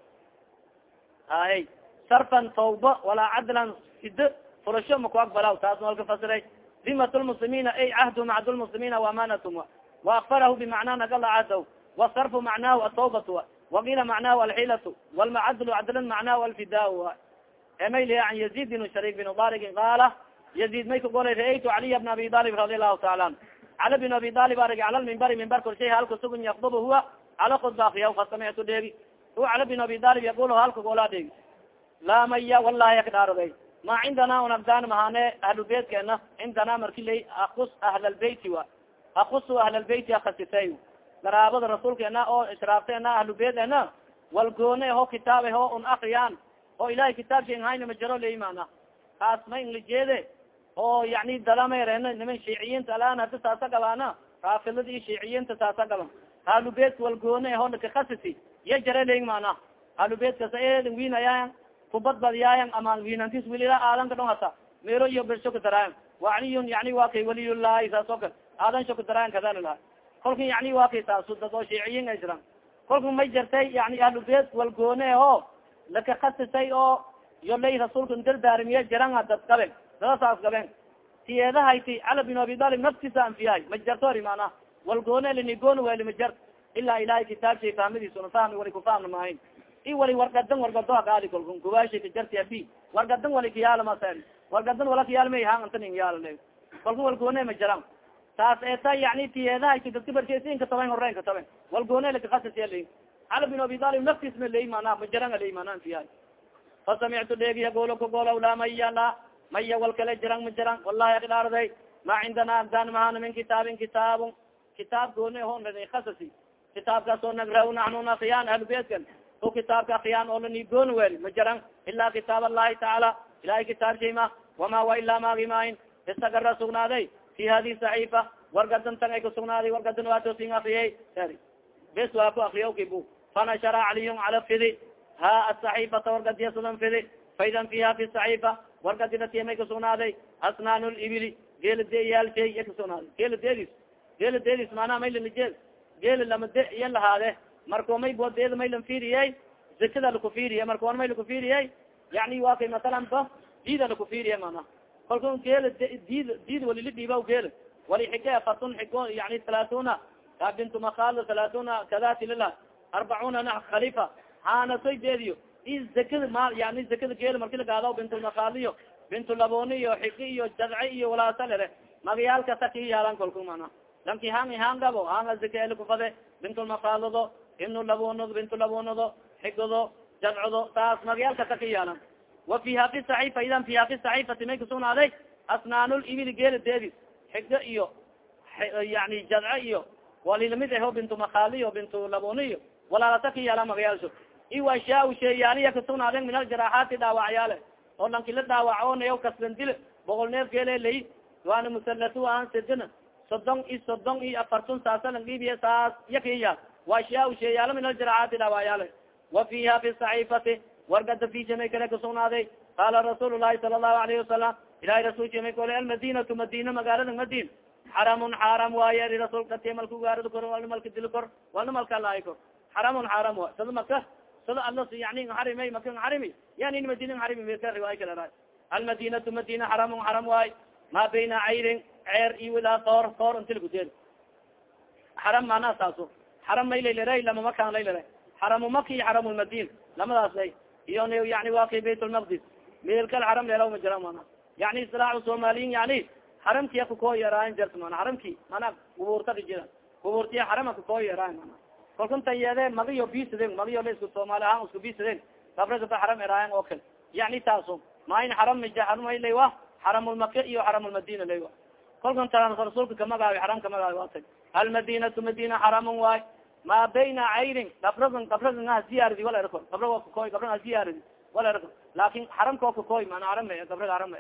ahe sarfan tawba walaa cadlan sido furasho maku aqbala taas malka fasiray dimat lmuslimiina ay cahdu macd lmuslimiina waamanatum waakfarahu bimacnaa nagala cahdaw wasarfu macnahu atawbatu waqiila macnahu alxilatu walmacadlu cadlan macnahu alfidaa emayli an yazid bin sharik bin darigin qaala yazid may ka golay ra'aytu caliya bna abi alib radi allahu taala anhu. Cali bin abi alib arag cala lmimbari mimbar korshay halka sugun yakdubu huwa cala kudbakiya fasamictu dheegi hu cali bin abi alib yaqul halka golaa dheegi laa maya wallahi akdhaarogay ma cindana un agdaan mahane ahlu beytkeena cindana marki lay akus ahlalbeyti wa. Akusu ahlalbeyti akasitay garaabada rasuulkeena oo israafteena ahlu beyt ena wal goone ho kitaab ho un akriyaan oo ilahay kitaab shen hayna majaro leymana kaas ma inglijeede oo yani dalamayren niman shiiciyiinta alaan hada saasa gabaana? Raafilada iyo shiiciyiinta saasa gaban ahlu beytka wal goone ho nakakasiti iya jare leyin mana? Ahlu beytkasa eedin wiinaya kubadbadiyaayan ama winantis welila aadanka dhon hata mero iyo bersho kadaraayan wacliyun yani wa kay waliyullahi saas kale aadan sho kadaraayan kadalalaha kolka yani wa kay taasu dad oo shiiciyin ay jiran kolka may jartay yani ahlubeyt walgoone ho. Laka khasisay oo yolay rasuulka dardaarimiye jaranga dad gaben dada saas gaben tiyeedahayti cala bin abi talib naftiisa anfiyahay ma jartori mana walgoone linigoon weli ma jart ilaa ilahay kitaabshay fahmadiis fahmi wali kufahmna maahin i wali wargadan wargado hagaali kolku gubaasha kajarti abi wargadan wali kiyaalmasa wargadan wala kiyaalmay han anta nin yaal kolku walgoone ma jaran taas eta yani tiyeedahayti dadka barshaysin kataben horeyn kataben walgoone lakakasasiyal cala bin abi talib naftiis ma ley mana ma jaran aley mana anfiyahay fasamictu dheegi golo kagolaw laa maya maya wal kale ma jaran wallahi akdhaarday ma cindana agdan mahana min kitaabin kitaabun kitaab goone hon kasasi kitaabkaas oo nagra naxnu nakiyaan ahlubeytkan o kitaabka akriyaan oo lanigoon weli ma jaran ila kitaab allahi tacaala ilahay kitaab shayma wama wa ilaa maagimahin istagara sugnaaday fi hadi saxiifa wargadan tan ay kusugnaaday wargadan waatosin akriyay eri bes waa ku akriya kibu fanashara caliyun cala fidi ha asaxiifata wargadiya sudan fidi faidan fiha fi saxiifa wargadinatiya may kusugnaaday asnaan libili geela deyaalshay iya kusugnaaday geela deedis geela deedis maanaha maylanijeel geela lama de iya lahaade marko may bodeeda maylan fiiriyey zakada lakufiriye marka wan may lakufiriyey yani wa kay masalan ba diida lakufiriye mana kalku geela did diid walila dhiiba geela. Wali xige afartun xigo yani talaatuna ka bintu makal talaatuna kadati lila arbacuna na khalifa hanasoy deediyo i zakada ma yani zakada geela marki lagaado bintulmakaliyo bintulaboni iyo xigi iyo jadci iyo walaasa lere magayaalka taki yaalan kalku mana lanki hangi hangabo hanga zakaeli kufade bintulmakalado ibnu labonado bintulabonado xigodo jadcodo taas magayaalka taki yaalan wa fiha fi saxiifa idan fiha fi saxiifati may kusugnaaday asnaanul ibili geela deedis xigo iyo yani jadce iyo walilamid aho bintu makaliyo bintu laboniyo walaalasa ka yaalla magayaalsho iwashaa sheeyaaniya kasugnaadeen min aljaraxaati dhaawacyaale oo lanki la dhaawaconayo kasban dil boqol neef geele lay waana musalatu aan sidin sodon i sodon iyo afartun saasa lang dhiibiya saas yakiya. Washaa sheeyaalo min aljaraxaati dhaawacyaale wa fiha fi saxiifati wargada fishamay kale kusugnaaday qaala rasuul lahi sala allahu alayhi wasalam ilahay rasulkamay kole almadinatu madina magaalada madin. Xaramun xaram waaye ri rasul kati malka gaarad kor walna malka dili kor walna malka laay kor. Xaramun xaram wa. Sada maka sada alla yani harima maka harimi yani madina harimi meka riwaaya kale ra. Almadinatu madina xaramun xaram waay ma bayna cayrin ceer iyo ilaa toor toor inti lagudeed xaram maanaa saaso xaram may laylera lama makaan laylera xaramu maka iyo xaram lmadina lamadaas lay. Iyo yani waa kay bayt lmaqdis meelkal xaram leela ma jira mana yani isilaaxu somaliyin yani xaramkiya kakoo yaraayan jert mana xaramki mana gubuurta rijida gubuurtiya xarama kakoo yaraayan mana kalkuntan yeede magiyo bisadeen magiyo la isku soomaali ahaan isku bisadeen gabragata xaram eraayan oo kale. Yani taaso maain xaram xaramay laywa xaramulmaki iyo xaramulmadina laywa kalkan taas rasuulka kamagaayo xaram kamagaayo waa tag. Almadinatu madina xaramun waay. Ma bayna cayrin gabragan gabragan ha ziyaaridi wala erko gabraga kakoy gabragan ha ziyaaridi wala erko laakin xaramka oo kakoy mana xaram gabraga xaram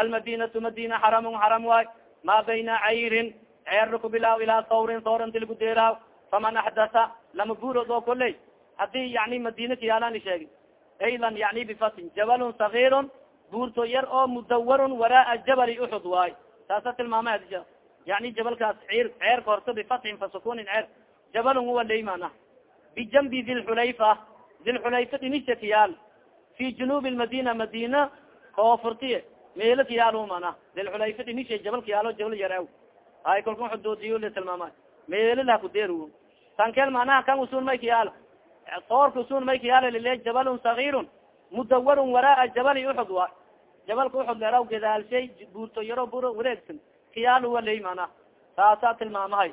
almadinatu madina xaramun xaram waay. Ma bayna cayrin ceerna kubilaaw ilaa sawrin sawranti lagu deeraaw. Faman axdata lama buurod oo koley haddii yani madina kayaalani sheegi aylan yani bifatin jabalun sagirun buurto yar oo mudawarun waraa jabali uxud waay taasa tilmaama yani jabalkaas ceerka horta bifatin fasukunin ceer jabalun huwa ley mana bijambi dilxulayfa dilxulayfa dhinisha kayaal fi junubi lmadina madina koofurtiye meelo kayaalo mana dilxulayfa dhinisha jabal kayaalo jabal yarew hay kalkun xuduudiyo la tilmaama meelo lah kudeer tankel manaha kan usun may kayaal soorka usun may kayaal lile jabalun sagirun mudawarun waraa jabali uxud wa jabalka uxud leeraw gadaalshay buurto yaro buro wareegsan. Kayaal wa ley mana saasaa tilmaamahay.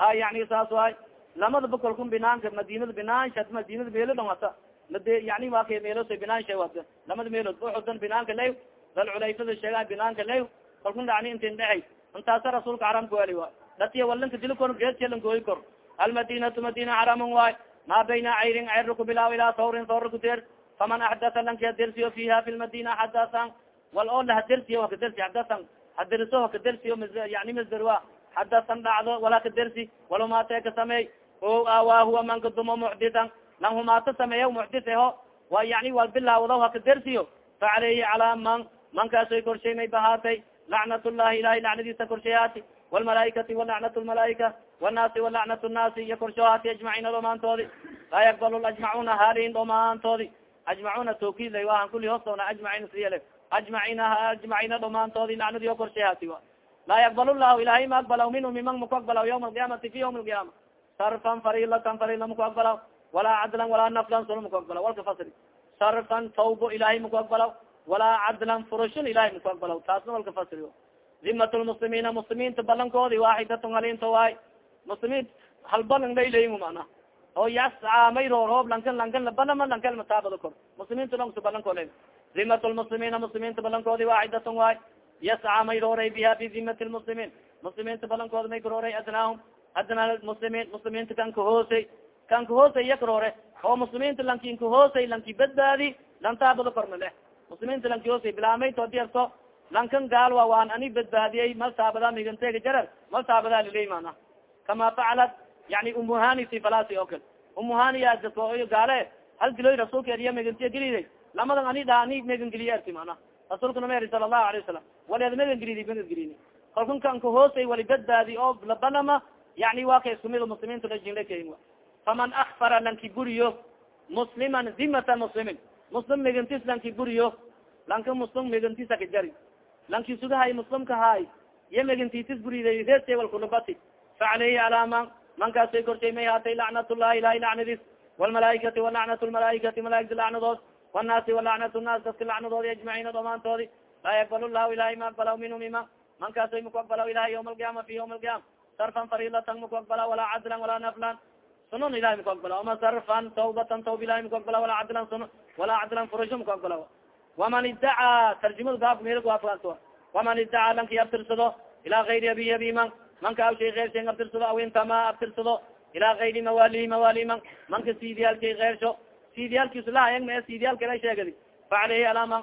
Ha yani saas waay. Lamadaba kalkun binaanka madinada binaansha madinada meelo dhon hata made yani waa kay meelosa binaansha wata lamada meelood uxudan binaanka ley dal culayfada sheegaa binaanka ley kalkun dhacni intin dhexay. Intaasa rasuulka xaramka wali waay. Datiya walanka dili kor geedkalan gooyi kor. Almadinatu madina xaramun waay. Ma bayna cayrin ceyra kubilaaw ilaa sawrin sawra kudeer faman axdata lanka dersiyo fiha fi lmadina xadasan wal oo lahadersiyo hakadersi xadasan haderso hakadersiyo yani masderwa xadasan dhacdo wala kadersi walumaatee ka sameey o awaa huwa manka dumo muxditan lang humaato sameeya muxdis aho wa yani wal bilaawdo hakadersiyo fa caleyhi calaa man mankaasoy korshay may bahaatay. Lacnat llahi ilahay lacnadiisa korshayaati wlmalaaikati walacnat lmalaaika wnaasi walacnat nnaasi iyo korshohaati ajmaciina dhamaantoodi laa yakbal ajmacuna haliin dhamaantoodi ajmacuna tawkiid lay wahan kuli hoosona ajmaciin siyale ajmaciina ajmaciina dhamaantoodi lacnadi o korshahaati a laa yakbal llahu ilahay ma aqbalaw minhu miman maku aqbalaw yawma alqiyamati fi yawm alqiyama sarfan farilatan farila maku aqbalaw walaa cadlan walaa naflan sula maku aqbalaw walka fasri sarfan tawbo ilahay maku aqbalaw walaa cadlan furushin ilahay maku aqbalaw taasna walka fasri zimat lmuslimiina muslimiinta balankoodi waaxidatun halinto waay muslimiin hal balan laylayin mana oo yascaa may roor hoob lankan lankan labanama lankan mataabada kor muslimiinta longsa balanko le zimat lmuslimiina muslimiinta balankoodi waaxidatun waay yascaa may rooray biha fi zimat lmuslimiin muslimiinta balankooda may karooray adnaahum adnaa muslimiin muslimiinta kan kahoosey kan kahoosey iya karoore oo muslimiinta lankinka hoosay lanki badbaadi lantaabado korma leh muslimiinta lanki hoosay bilaameyto dierto lankan gaal wa waan ani badbaadiyey mal taabada migantega jarar mal taabada liley mana kama facalat yani umuhani si falasi o kale umuhaniya dadko gaale hal giloy rasuulka eriya megantiya geliday lamadan ani dha ani megan geliya erti mana. Rasuulka nama eri sala allahu alayه wasalam waleed megan gelidi megan gelini kalkun kan ka hoosay wali badbaadi oo labanama yani wa ka iskumid muslimiinta lajinla kahin faman akfara lanki buriyo musliman dimata muslimin. Muslim megantis lanki buriyo lanka muslim megantisa ka jari lanki sugahay muslimka haay iyo megantitis buriday reese walkulabati facalayhi alaama mankaasay korshay may haatay lacnat llahi ilahi lacnadis walmalaaikati walacnat lmalaaikati malaaigta lacnadood wanaasi walacnat naas dadka lacnadoodi ajmaciina dhamaantoodi laa yakbal llahu ilahay ma aqbala minhum ima mankaasay maku aqbala ilahi yawma alqiyama fi yawma alqiyama sarfan farilatan maku aqbala walaa cadlan walaa naflan sunon ilahi maku aqbala ama sarfan tawbatan tawb ilahi maku aqbala walaa cadlan sun walaa cadlan furasho maku aqbala waman idacaa tarjumada gaaf meelgaafkaas waman idacaa lanki abtirsado ilaa gayri abi abiman manka aw shay eyr shay abtirsado aw intama abtirsado ilaa gayri mawalihi mawali man manka siidiyaalshay eyrsho siidiyaalkiisu lahayag ma siidiyaalka la sheegadi. Facalayhi alama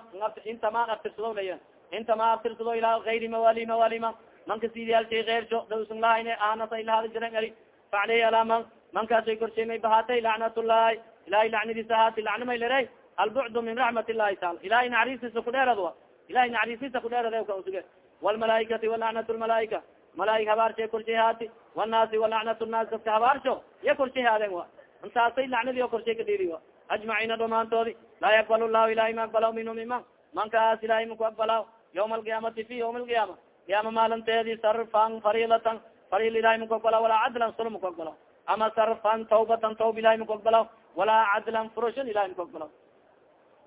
intama abtirsado laya intama abtirsado ilaa gayri mawali mawali man manka siidiyaalshay eyrsho dausun lahayne aanasa ilahada jiran eri facalayhi alama mankaasay korshay may bahaatay lacnatullahi ilahay lacnadiisa haati lacna may lere albucdu min raxmat illahi taala ilahay naxariistiisa kudheerad wa. Ilahay naxariistiisa kudheerad ka usuge. Walmalaaikati walacnat lmalaaika malaaig habaarshay korshay haati wanaasi walacnat naas dadka habaarsho iya korshay haaden wa. Intaasay lacnadi o korshay kadiri wa ajmaciina dhamaantoodi laa yakbal llahu ilahay ma aqbala minhum iman mankaas ilahay maku aqbala yawma alqiyaamati fi yawma alqiyaama qiyaama maalinteedi sarfan fariidatan fariil ilahay maku aqbala walaa cadlan sula maku aqbala ama sarfan tawbatan tawb ilahay maku aqbala walaa cadlan furushan ilahay maku aqbala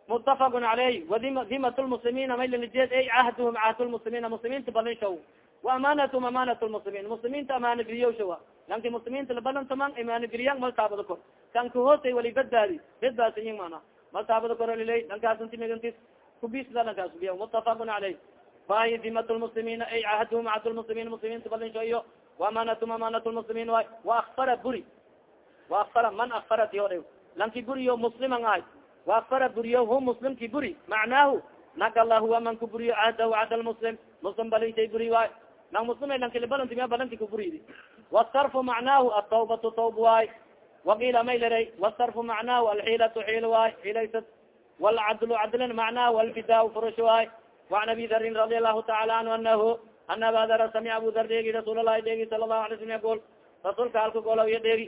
mutafaq caleyh wadimat lmuslimiina maylalijeed ay cahduhum cahd lmuslimiina muslimiinta balinshaw waamanatum amanat lmuslimiin muslimiinta amaana geliyowshawa lanki muslimiinta labalantaman amaana geliyan mal taabada kor. Kan ka hoosay wali badbaadi badbaadsayin mana. Mal taabada kor liley lankaasanti megantis. Kubisda lankaas biya. Mutafaq caleyh fahi dimat lmuslimiina ay cahduhum cahd lmuslimiin muslimiinta balinsho iyo waamanatum amanat lmuslimiin way waakfara buri. Waakfara man akfara ti hore lanki buriyo musliman ahay waakfara buriyo hu muslimki buri. Macnaahu nakala huwa man kuburiyo cahdahu cahd lmuslim muslim. Balinshay buri waay nang muslim lankilibalanti miya balanti kuburidi wasarfu macnaahu atawbatu tawb waay waqiila may liray wasarfu macnaahu alxiilatu xiil waay xiilaysad walcadlu cadlan macnaahu alfidaa furush waay وan abi darin radi allahu taala anhu anahu ana aba dara samic abu dar dheegi rasuul lahi dheegi sala lahu alay slam yaqul rasuulka halka goolaw iya dheegi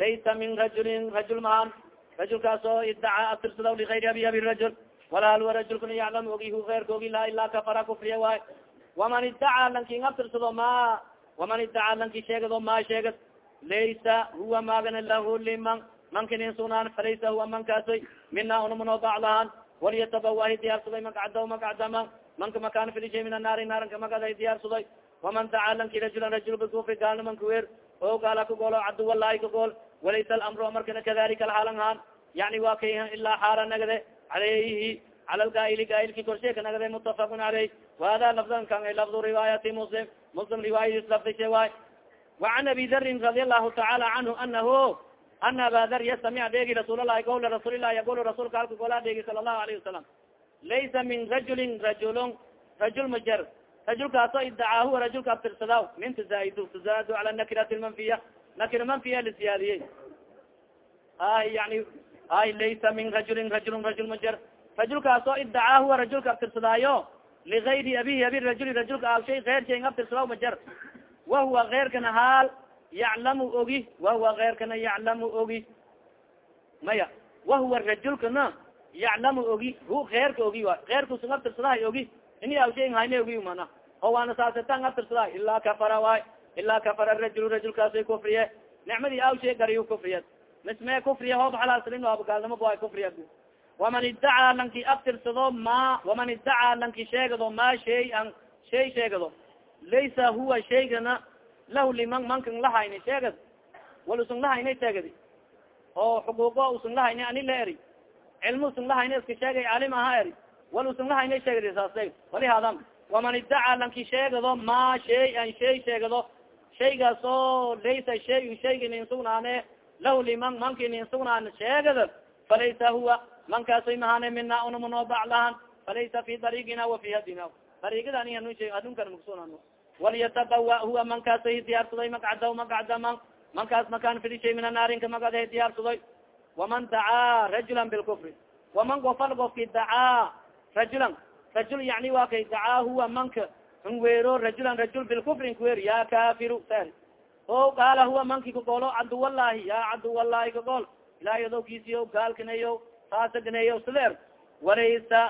laysa min rajulin rajul mahan rajulkaas oo idacaa abtirsadaw ligayri abi abi rajul walahal wa rajulkuna yaclam ogi hu keyrka ogi laa ilaa kafara kufriya waay waman idacaa lankin abtirsado ma waman idacaa lanki sheegado ma sheegad laysa huwa maagana lahu liman mankinin sugnaan falaysa huwa mankaasoy mina unamano baclahan waliyatabawahi diyaarsaday makacadaw makacdama manka makaan filishay min annaari naaranka makaday diyaarsaday waman dacaa lanki rajulan rajul bikufri gaalna manka weer o gaala kagoolo caduwalahi kagool walaysa alamru amarkana kadalika alxaalan haan yani wa kay ilaa xaala nagade alayhi cala lgaaili korsheeka nagade mutafaqun aleyh wahada lafdan kan lafdu riwaayati muslim muslim riwaayadis lafdishe waay wacan abi darin radi allahu tacaala canhu anahu ana aba dar yastamic dheegi rasuulalahi gowla rasuulilah yagul rasuulka halka golaa dheegi sala allahu alayhi wasalam laysa min rajulin rajulun rajul majer rajulkaasoo idacaa huwa rajulka abtirsadaw min tazaaid tazaadu cala nakirati lmanfiya nakira manfiya lasiyaadiyey ay yani ay laysa min rajulin rajulun rajul majer rajulkaasoo idacaa huwa rajulka abtirsadaayo ligayri abihi abi rajuli rajulka aabshay eyr shay abtirsadaw majer wahuwa keyrkana haal yaclamu ogi wahuwa keyrkana yaclamu ogi maya wahuwa rajulkana yaclamu ogi hu keyrka ogi wa keyrkusun abtirsadahay ogi ini awshay hayne ogi mana o waana saasetan abtirsadahay ilaa kafara waay ilaa kafara rajul rajulkaasay kufriye nicmadii awshay gariyu kufriye misme kufriye hoob xalaalsalin aba gaalnimo ba kufriye waman idacaa lanki abtirsado ma waman idacaa lanki sheegado ma shay an shay sheegado. Laysa huwa shaygana lahu liman mankan lahayni sheegad. Wal usun lahayna sheegadi. Oo xuquuqo usun lahayni ani la eri. Cilmi usun lahayna iska sheegay caalim aha eri. Wal usun lahayna sheegadi saasay wali waman idacaa lanki sheegado ma shay shay sheegado. Shaygaas laysa shay shaygin insugnaane lahu liman manki nin sugnaan sheegada falaysa huwa mankaasoy mahane mina unamanoo baclahan falaysa fi dariigina wa fi hadina dariigadan ihanun sheeg adunkan magsunan walyatabawa huwa mankaasay diyaarsaday magcadaw magcada man mankaas makaan fidishay min anaarinka magadahay diyaarsadoy waman dacaa rajulan bilkufri waman gofal gofki dacaa rajulan. Rajul yani wa kay dacaa huwa manka nweero rajulan rajul bilkufri nkuweer ya kafiru sar o qaala huwa manki kagoolo caduwalahi ya caduwalahi kagool ilahay adowkiisiyo gaalkinayo saasagneyo sideer walaysa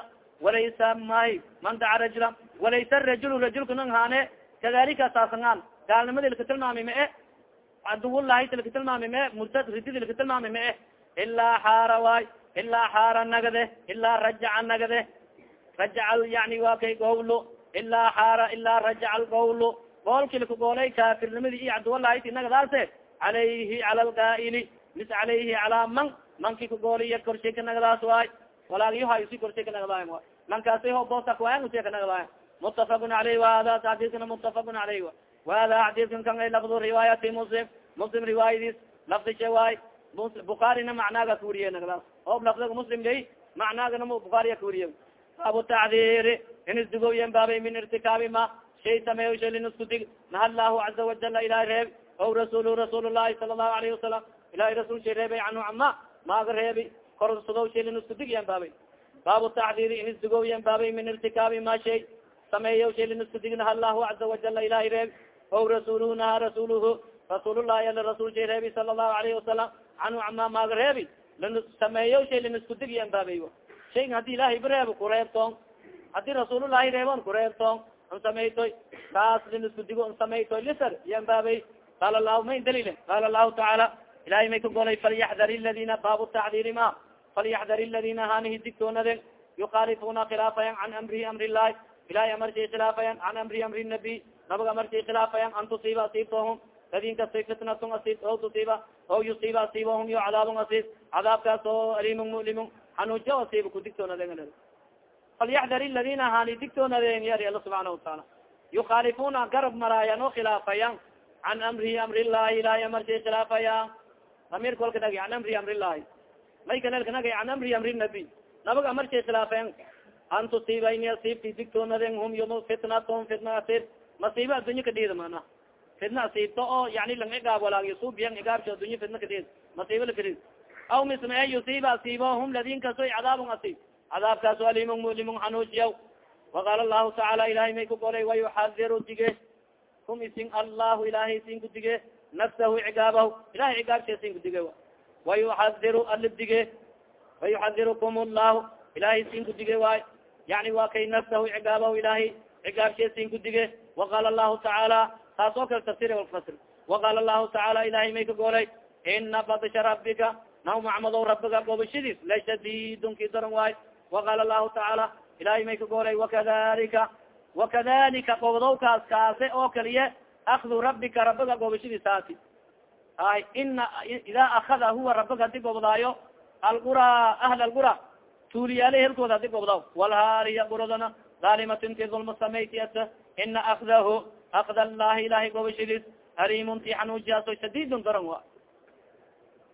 walaysa may man daca rajula walaysa rajul rajulka nang haane kadalika saasangaan gaalnimadi laka tilmaami ma e caduwlahi laka tilmaami ma e murtad rididi laka tilmaami ma e ilaa xaara waay ilaa xaara nagade ilaa rajaca nagade rajaca yani waa kay gowlo ilaa xaara ilaa rajaca algowlo goolki laka goolay kaafirnimadi iyo caduwalahi nagadaase calayhi cala alqaa'ili mis calayhi calaa man manki kagooliya korshay ka nagadaas waay walaagiyoha usi korshay ka nagadaay waay mankaasay ho boosakwaayan usiya ka nagadaay mutafaqun aleyh wahada xadiskana mutafaqun aleyh wahada xadiskan kan ay lafdu riwaayati muslim. Muslim riwaayadiis lafdisha waay bukaarina macnaaga kuuriye nagadaas oob lafdiga muslim gay macnaagana bukaariya kuuriye baabu tacdiri in isdugoyen baabay min irtikaabi ma shay sameeyo shalin isku dig naha allahu caza wajala ilahay reeb o rasuul rasuul llahi sala allahu alayhi wasalam ilahay rasul shay reebay canhu cama maaga reebi korsado shalin isku dig yan baabay. Baabu tacdiri in isdugoyen baabay min irtikaabi ma shay. Sameeyo shalin isku dig naha allahu caza wajala ilahay reeb. O rasuuluhu naha rasuuluhu. Rasuulullahi ala rasul shay reebi sala allahu alayhi wasalam canhu cama maaga reebi sameeyo shay lin isku dig yan baabay shayga haddii ilahay bareebo kureebtoon haddii rasuulullahi reebon kureebtoon an samaytoy kaas lin isku digo an samaytoy lisar yan baabay. Qaala lahu may dalile qaala lahu tacaala ilahay may ka golay falyaxdar ladina baabu tacdiri ma? Falyaxdar ladina hanihi digtoonaden yukalifuna khilaafayan can amrihi amri llahi ilahay amarshii khilaafayan can amrihi amri nabiy nabaga amarshii khilaafayan an tusiiba asiibtohum. Ladin kastay fitnatun asiib o tusiiba o yusiiba asiibahum yo cadaabun asiib. Cadaabkaas oo alimun mulimun. Hanuujo asiiba kudigtoonaden falyaxdar ladina hani digtoonaden yari alla subxaana wataala yukalifuna garab maraayan o khilaafayan can amrihi amri llahi ilahay amarshii khilaafayan amirka walka nagi an amri llahi may kanelka nagay can amrihi amri nabiy nabaga amarshii khilaafayan an tusiiba ini asiibti digtoonaden hum yum fitnatum fitna asiib masiiba addunya kadhiida mana. Fidna asiibto oo yani lang igaab suubiyan igaabsho addunya fidna kadhiid masiiba lakadhiid aw misma e yusiiba asiibo hum ladin kasoy cadaabun asiib cadaabkaas alimun mulimun xanuujiyaw waqaala allahu tacaala ilahay may ku golay wayuxadiru dige. Kum isin allahu ilahay isin ku dige nafsahu cigaabahu ilahay cigaabsha isin ku dige wayuxadiru alib dige wayuxadirukum llahu ilahay isin ku dige waay yani waa kay nafsahu cigaabahu ilahay cigaabsha isin ku dige waqaala allahu tacaala taas oo kale tafsir fasir waqaala allahu tacaala ilahay may ka golay ina badsha rabbika naw macmadow rabiga gobashadiis la shadidun ki daran waay waqaala allahu tacaala ilahay may ka golay wakadalika wakadalika gobdowkaas kaase oo kaliye akdu rabbika rabiga gobashadiis taasi ay ina idaa akada huwa rabiga hadi gobdaayo algura ahl algura tuuliyaale helkooda hadi gobdaw walhaaliya guradana daalimatin ti dulma samaytiyat ina akdahu akd allahi ilahay gobashadiis harimun ti xanuujiyaaso shadidun daran wa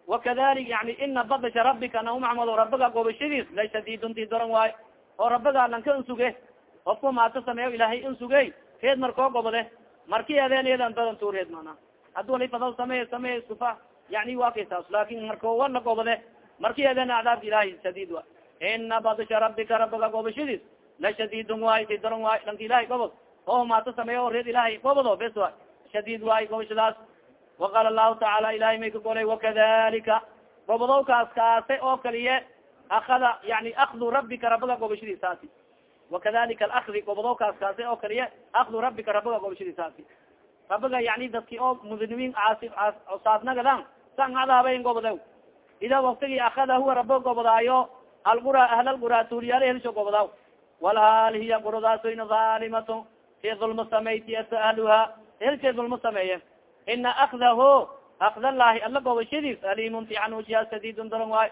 wakadalik yani ina badasha rabbika naumacmado rabiga gobashadiis la shadidun ti daran waayo oo rabiga lanka insuge ofku maato sameeyo ilahay insuge reed markoo gobode marki adeeneedan badan tu reed mana hadi wali fadaw sameey sameey sufa yani waa kaysaas laakin marko wala gobode marki adeen cadaabka ilahay shadid wa ina badasha rabbika rabiga gobashadiis la shadidun waayo ti daran waayo lanka ilahay gobod oo maato sameeyo o reed ilahay gobodo bes waay shadid waayo gobashadaas waqaala allahu tacaala ilahay may ka golay wakadalika gobodowkaas kaase oo kaliye akada yani akdu rabbika rabiga gobashadii saasi wakadalika alakdi gobodo kaas kaasi oo kaliya akdu rabbika rabiga gobashadiisaasi rabiga yani dadki oo mudinimin saadnagadan san adahabayn gobodo ida waktigi akada huwa rabo gobodaayo algura ahlalqura tuuliyaala helsho goboda walhaal hiya guradaasn haalimato ke dulma samayti ahluha helshay dulma sameeye ina akdaho akdalaahi alla gobashadiis alimun tianujiya sadidun daran waay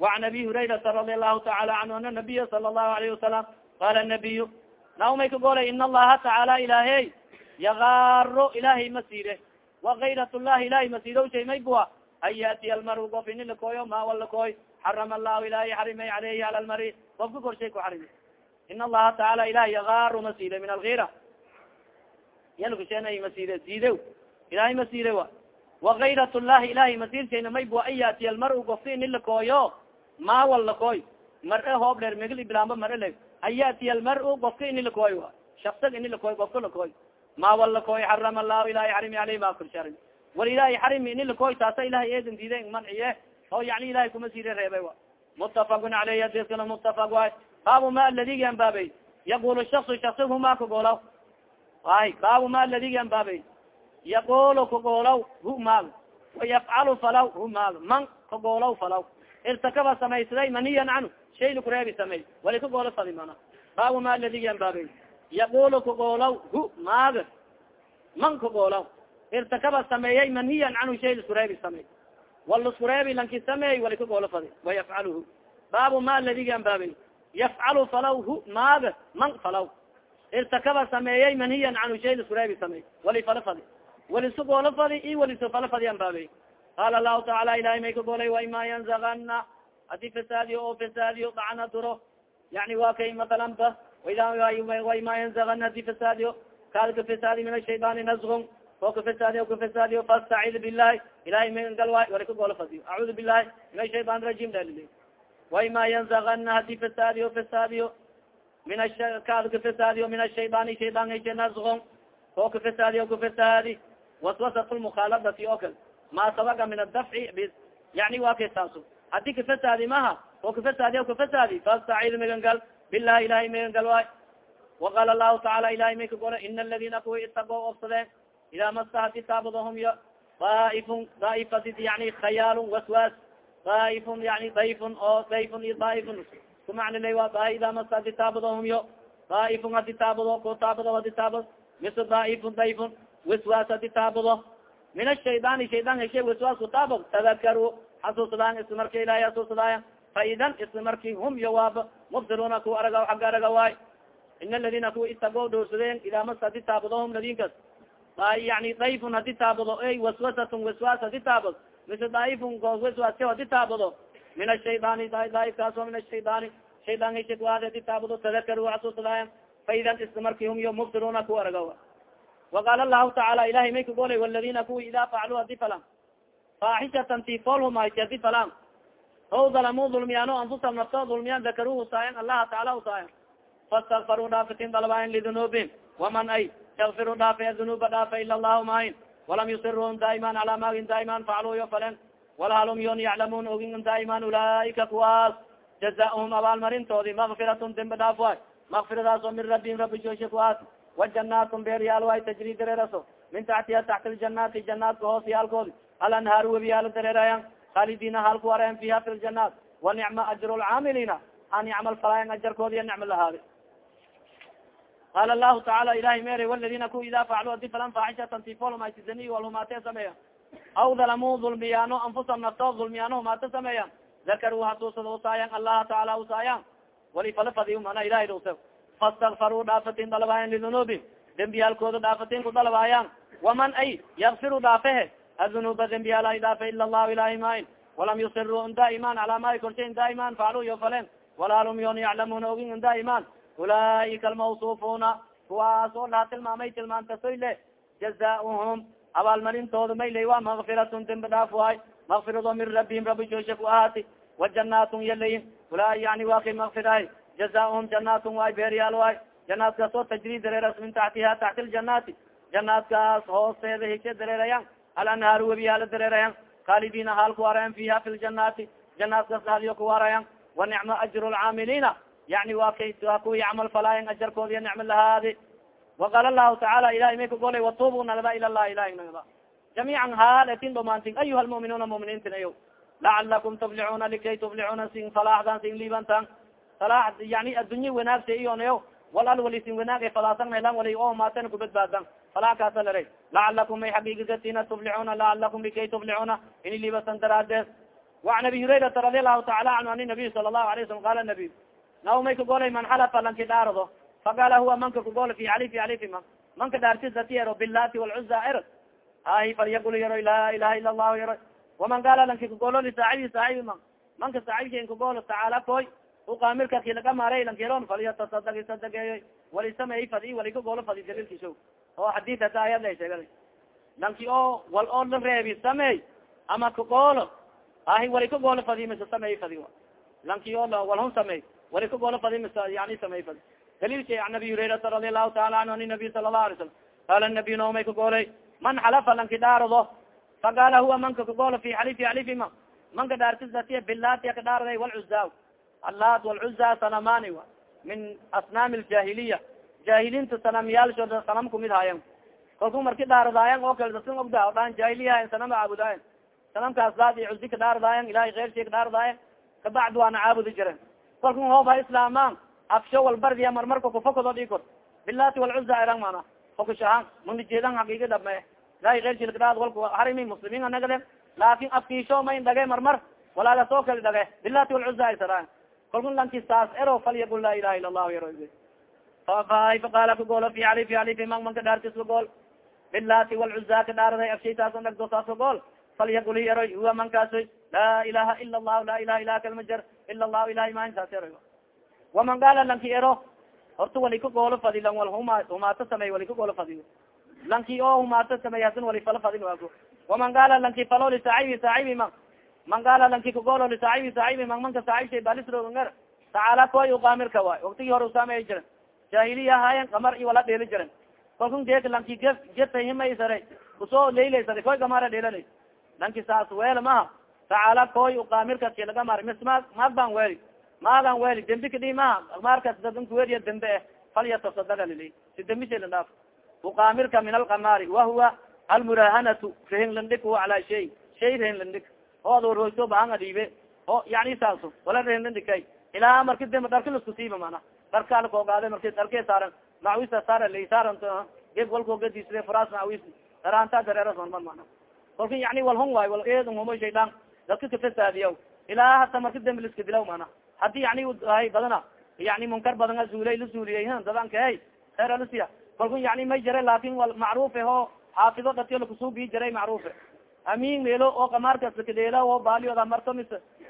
wacan abi hurayrata radi allahu taala canhu ana nabiya sala allahu alayhi wasalam qala nabiyu naw may ka golay in allaha tacaala ilaahey yagaaro ilahay masire وagayrat llahi ilahay masidow shay may bua an yatiya almaru of ini lakooyo ma walakooy xarama allahu ilahay xarimay aleyhi ala lmari ofka korshay ku xarimi in allaha tacaala ilahay yaaru maside min algira yalkushenay maside siide ilahay maside wa wagayrat llahi ilahay masirshayna maybu an yatiya almaru gofka ini lakooyo ma walakooy mar-e hoob dheer megli bilaamba mar-e le an yatiya almaru gofka ini lakooy wa shaksag ini lakooy gofka lakooy ma walakooy xarama allahu ilahay xarimi aleyhi ma korsharim war ilahay xarimi ini lakooy taasa ilahay eedan diide manciye oo yani ilahay kuma sire reebay wa mutafakun aleyhi hadiskana mutafak waay baabu ma aladigi anbaabey yaqul shaksu shaksig huma kagoolaw ay baabu ma aladigi anbaabey yaqulu kagoolaw hu maal wayafcalu falaw hu maal man kagoolaw falaw irtakaba samaysaday maniyan canhu shay lakureebi samey wali kagoolo fadi mana baabu ma aladigi anbaabey yaqulu kagoolaw hu maaga man kagoolaw irtakaba sameeyey manhiyan canhu shay laskureebi samey walaskureebi lanki sameey wali kagoolo fadi wayafcaluhu baabu ma ladigi anbaabey yafcalu falaw hu maaga man falaw irtakaba sameeyey manhiyan canhu shay laskureebi samey wali fala fadi walisu goolo fadi i walisu fala fadi anbaabey qaala lahu tacaala ilahay may kagoolay waima yanzagana haddii fasaadiyo oo fasaadiyo dacna duro yani waa kay matalan ba waima yanzagana haddii fasaadiyo kaad ka fasaadi min ashaydaani nasgun oo kafasaadiyo kafasaadiyo fastacid bilahi ilahay magal waay wali kagoolo fadiyo acuudu bilahi min ashaydan rajim dalil waima yanzagana haddii fasaadiyo fasaadiyo min kaad kafasaadiyo min ashaydaani shaydaan hashe nasgon oo kafasaadiyo kafasaadi waswasat lmukhaalabati oo kale ma sabaga min adafci yani waa kay taaso haddii kafasaadi maha oo kafasaadiyo kafasaadi fastacid magangal bilahi ilahay magangal waay. Waqaala lahu tacaala ilahay may kagola ina aladina kuwa itaqo obsadeen ida masa hadi taabadahum yo daaifun daaifati yani khayaalun waswaas. Daaifun yani dayfun oo dayfun iyo daaifun. Kumacnilay waa da ida masa hadi taabadahum yo daaifun hadi taabado ko taabado hadi taabado mise daaifun dayfun waswaas hadi taabado min ashaydaani shaydaan heshe waswaas ku taabad tadakaru xasuusdaan isla marka ilahay xasuusdaaya faidan isla marki hum yo waaba mubsiruna kuwa araga xagga araga waay in aladina kuwa itagoo dhowsadeen ida masa hadi taabadahum ladinkas yani dayfun hadi taabado ey waswasatun waswaas hadi taabado mise daaifun waswaas hadi taabado min ashaydaani daaifkaas oo min ashaydaani shaydaan heshekwaad hadi taabado tadakaru xasuusdaaya faidan isla marki hum yo mubsiruna kuwa araga waqaala lahu tacaala ilahay may kagolay waladina kuwi ida facaluu hadi falan faaxishatan tifolhumaysi hadi falan o dalamuu dulmiyaano anfusahum nafta dulmiyaan dakaru husaayan allaha taala husaayan fastakfaruu dhaafitin dalbaayan lidunuubihim waman ay yakfiru dhaafe dunuuba dhaafe ila allahu maahin walam yusirun daa'iman calaa maagin daa'iman facaluu yo falen walhalum yon yaclamuun ogin daa'iman ulaaika kuwaas jazauhum abaalmarintoodi makfiratun dembi dhaaf waay makfiradaas oo min rabbihim rabbi jooshe kuwaas wajanaatun beeryaal waay tajri dareeraso min taxtiha taxta ljanaati janaatka hoos yaalkoodi alanhaaru webiyaalo dareerayan khaalidina halku arayan fiha fi ljanaat wa nicma ajru lcaamiliina an yacmal falaayan ajarkoodi ya nicmo lahaadi qaala lahu tacaala ilahay mere waladina ku ida faclu adi falan faaxishatan tifolmaisani walhumaate sameeya aw dalamuu dulmiyaano anfusahum nafto dulmiyaano humaate sameeya dakaru hasuusada usaayan allaha tacaala usaayan wali fala fadiy mana fastakfaruu dhaafatin dalabaayan lidunuubi dembiyaalkooda dhaafatin ku dalabaayan waman ay yakfiru dhaafehe adunuuba dembiyaal ay dhaafe ila allahu ilahi maain walam yusiruu daa'iman calaa maay korshayn daa'iman faclu yo falen walaalum yon yaclamuuna ogin daa'iman ulaaika almawsufuna kuwaas oo laha tilmaamay tilmaantasoy le jazauhum abaalmarintooda may ley waa makfiratun dembi dhaaf waay min rabbihim rabi joosha ku ahaati wajanaatun yalayin ulaa yani waa kay makfirahay jazauhum janaatun waay beeryaal waay janaadkaas oo tajri dareeras min taxtiha taxti ljanaati janaadkaas hoosteeda heshe dareerayan alanhaaru webiyaala dareerayan khaalidina haal ku arayan fiha fi ljanaati janaadkaas dhadiyo ku arayan wa nicma ajru lcaamiliina yani wa kay waa kuwi camal falaayan ajarkoodiya nicmo lahaadi waqaala lahu tacaala ilahay may kagolay watubu nagda ila lah ilahi nagda jamiican haaletin dhamaantin ayuha lmuminuuna muminiintin ayo lacalakum tuflixuuna likay tuflixuuna sin falaaxdan sin liibantan yani addunya wanaagsa iyonayo walalwalisin wanaag fadaasan meelan wali oo maatan kubadbaadan falaa kaasa laray lacalakum may xaqiigigatina tuflixuuna lacalakum bikay tuflixuuna ini libasan daraadeed waan abi hurayrata radi allahu taala anhu an nabiy sala allahu alay slam qaala nabiy naw may kagolay man xalafa lanki dhaardo faqala huwa manka kagol fi alifi alifi ma. Manka dhaartisatyero bilati walcuza er hay falyaqul yaroy laa ilaha ila allahu yaro waman qaala lanki kagolo lisaaxibi saaxibi man manka saaxibken kagolo tacaala koy uqaamirka kilagamaarey lankiron falyatasadagi sadageeyoy wali sameey fadi wali kagolo fadi dalilkisho oo xadid hata ayad la sheegay lanki oo wal oo la reebi sameey ama kagolo ahi wali kagolo fadi mise sameey fadi lanki oo walhun sameey wali kagolo fadi mise yani sameey fadi dalilka an abi hurairata radi allahu taala anhu an nabiy sala lahu alay salam qaala nabiy naomay kagolay man xalafa lanki dhaarado faqala huwa manka kagolo fi xalifi xalifi ma manka dhaartisatiya bilatiya ka walcuzaa allat walcuza sanamani min asnaam ljahiliya jahiliinta sanamyaalshooda sanam kumid haayan kalku marki dhaaradaayan oo kale dasin ogda dhaan jahiliyahayan sanama caabudaayan sanamkaas laad iyo cuzi ka dhaaradaayan ilahay keyrsi ka dhaaradaayan kabacdi waana caabudi jiren kalku hoob ha islaamaan afsho walbardiya marmarka kufakado dhikor bilati walcuza erang mana. Fokashahaan manijeedan haqiiga dhame ilahay keyrsi lakadhaad walku harimi muslimiin anagale. Laakin afkiisho mayn dhage marmar walaagas oo kale dhage bilati walcuza aysaraan kalku lanki saas ero falyaqul laa ilaha ila allahu yaro faay faqaala kagolo fi ali fi ali fi mang man ka dhaartis kagol bilati walcuza ka dhaaraday afshaytaas dhagdo saas kagol falyaqul yaroy huwa man kaasoy laa ilaha ila allahu laa ilaha ilaha kalmajar ila allahu ilahi mahin saas yaroy waman gaala lanki ero? Horta wali kagolo fadi lan wal huma humaato samey wali kagolo fadi lanki oo humaato samey hasin wali fala fadin wago waman gaala lanki falo lisaaxibi saaxibi man man gaala lanki kagolo lisaaxibi saaxibi man manka saaxib shay balisronger tacaala koy uqaamirka waay waktigii hore usaamey jiren jahiliya haayen kamar i wala dheeli jiren kalkun geek lanki ge getahimaysare ku soo leylaysare koy gamara dheelanay lanki saas weel maha tacaala koy uqaamirka kilagamar mis ma maag baan weeli maagan weeli dembi kadhi maha markas dadankuweliya dembe eh. Falyatasadaka lili. Si dembi shay landhaaf uqaamirka min alkamari wahuwa almurahanatu. Rehin landhig ala shay. Shay rehin landhig ood royso bahanga dhiibe o yani saaso wala landhigkay ilaa marki dembe dharki lasku siiba mana dharka alkaogaade marki dharke saaran macwisa saara lay saaran geg walkogadisde furaas macwis daraanta dareeras marmar mana kolka yani walhun waay wal eed humo shaydaan dadka kafasaadiya ilaa hata marki dembe liska dilaw mana haddii yani hay badana yani munkar badan zuulay la zuuliyay dadanka hey eralasiya kalku yani may jira laakin wal macruuf ho xaafido dadka lakusuubii jiray macruuf amiin meelo oo kamaarkas lakadeela oo baaliyooda marto mis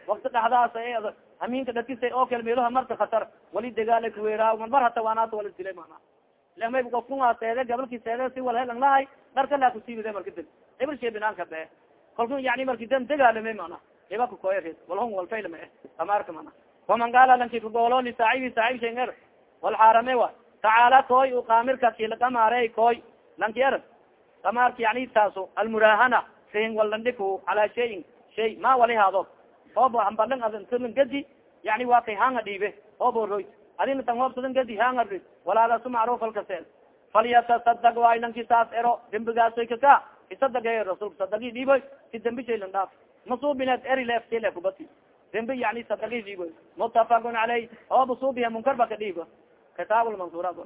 wakti dhaxdaas amiinka dadkisa oo kale meeloha marta khatar. Wali degaala kuweera marmar hata waanaata wala dilay mana lamay kofkunga seede gabalki seede si wal helang lahay dharka laa kusiibide marka dib ibl shay binaanka bee. Kalku yani marki dam degaalame mana iba kakoya walhon walfaylama eh kamaarka mana waman gaala lanki kagolo lisaaxibi saaxib shanger walxaarame wa. Tacaala koy uqaamirka kilakamaare koy lanki er kamaarka yani taaso almurahana sihin walandhiku calaa shayin shay ma wali haado oob hambalan adlan gadi yani waa kay hanga dhiibe. Oobo roy adina tan hoobsadan gadi hanga ri walaagasu macruuf alkase falyatasadag waay lanki saas ero dembigaasoy kaka isadagayo rasulka sadagi dhiiboy si dembi shay lan dhaaf. Masuubineed eri leefsile kubati dembi yani sadagi dhiiboy. Mutafaqun caleyh ooba suubiha munkar ba ka dhiibo kitaab lmansuuraat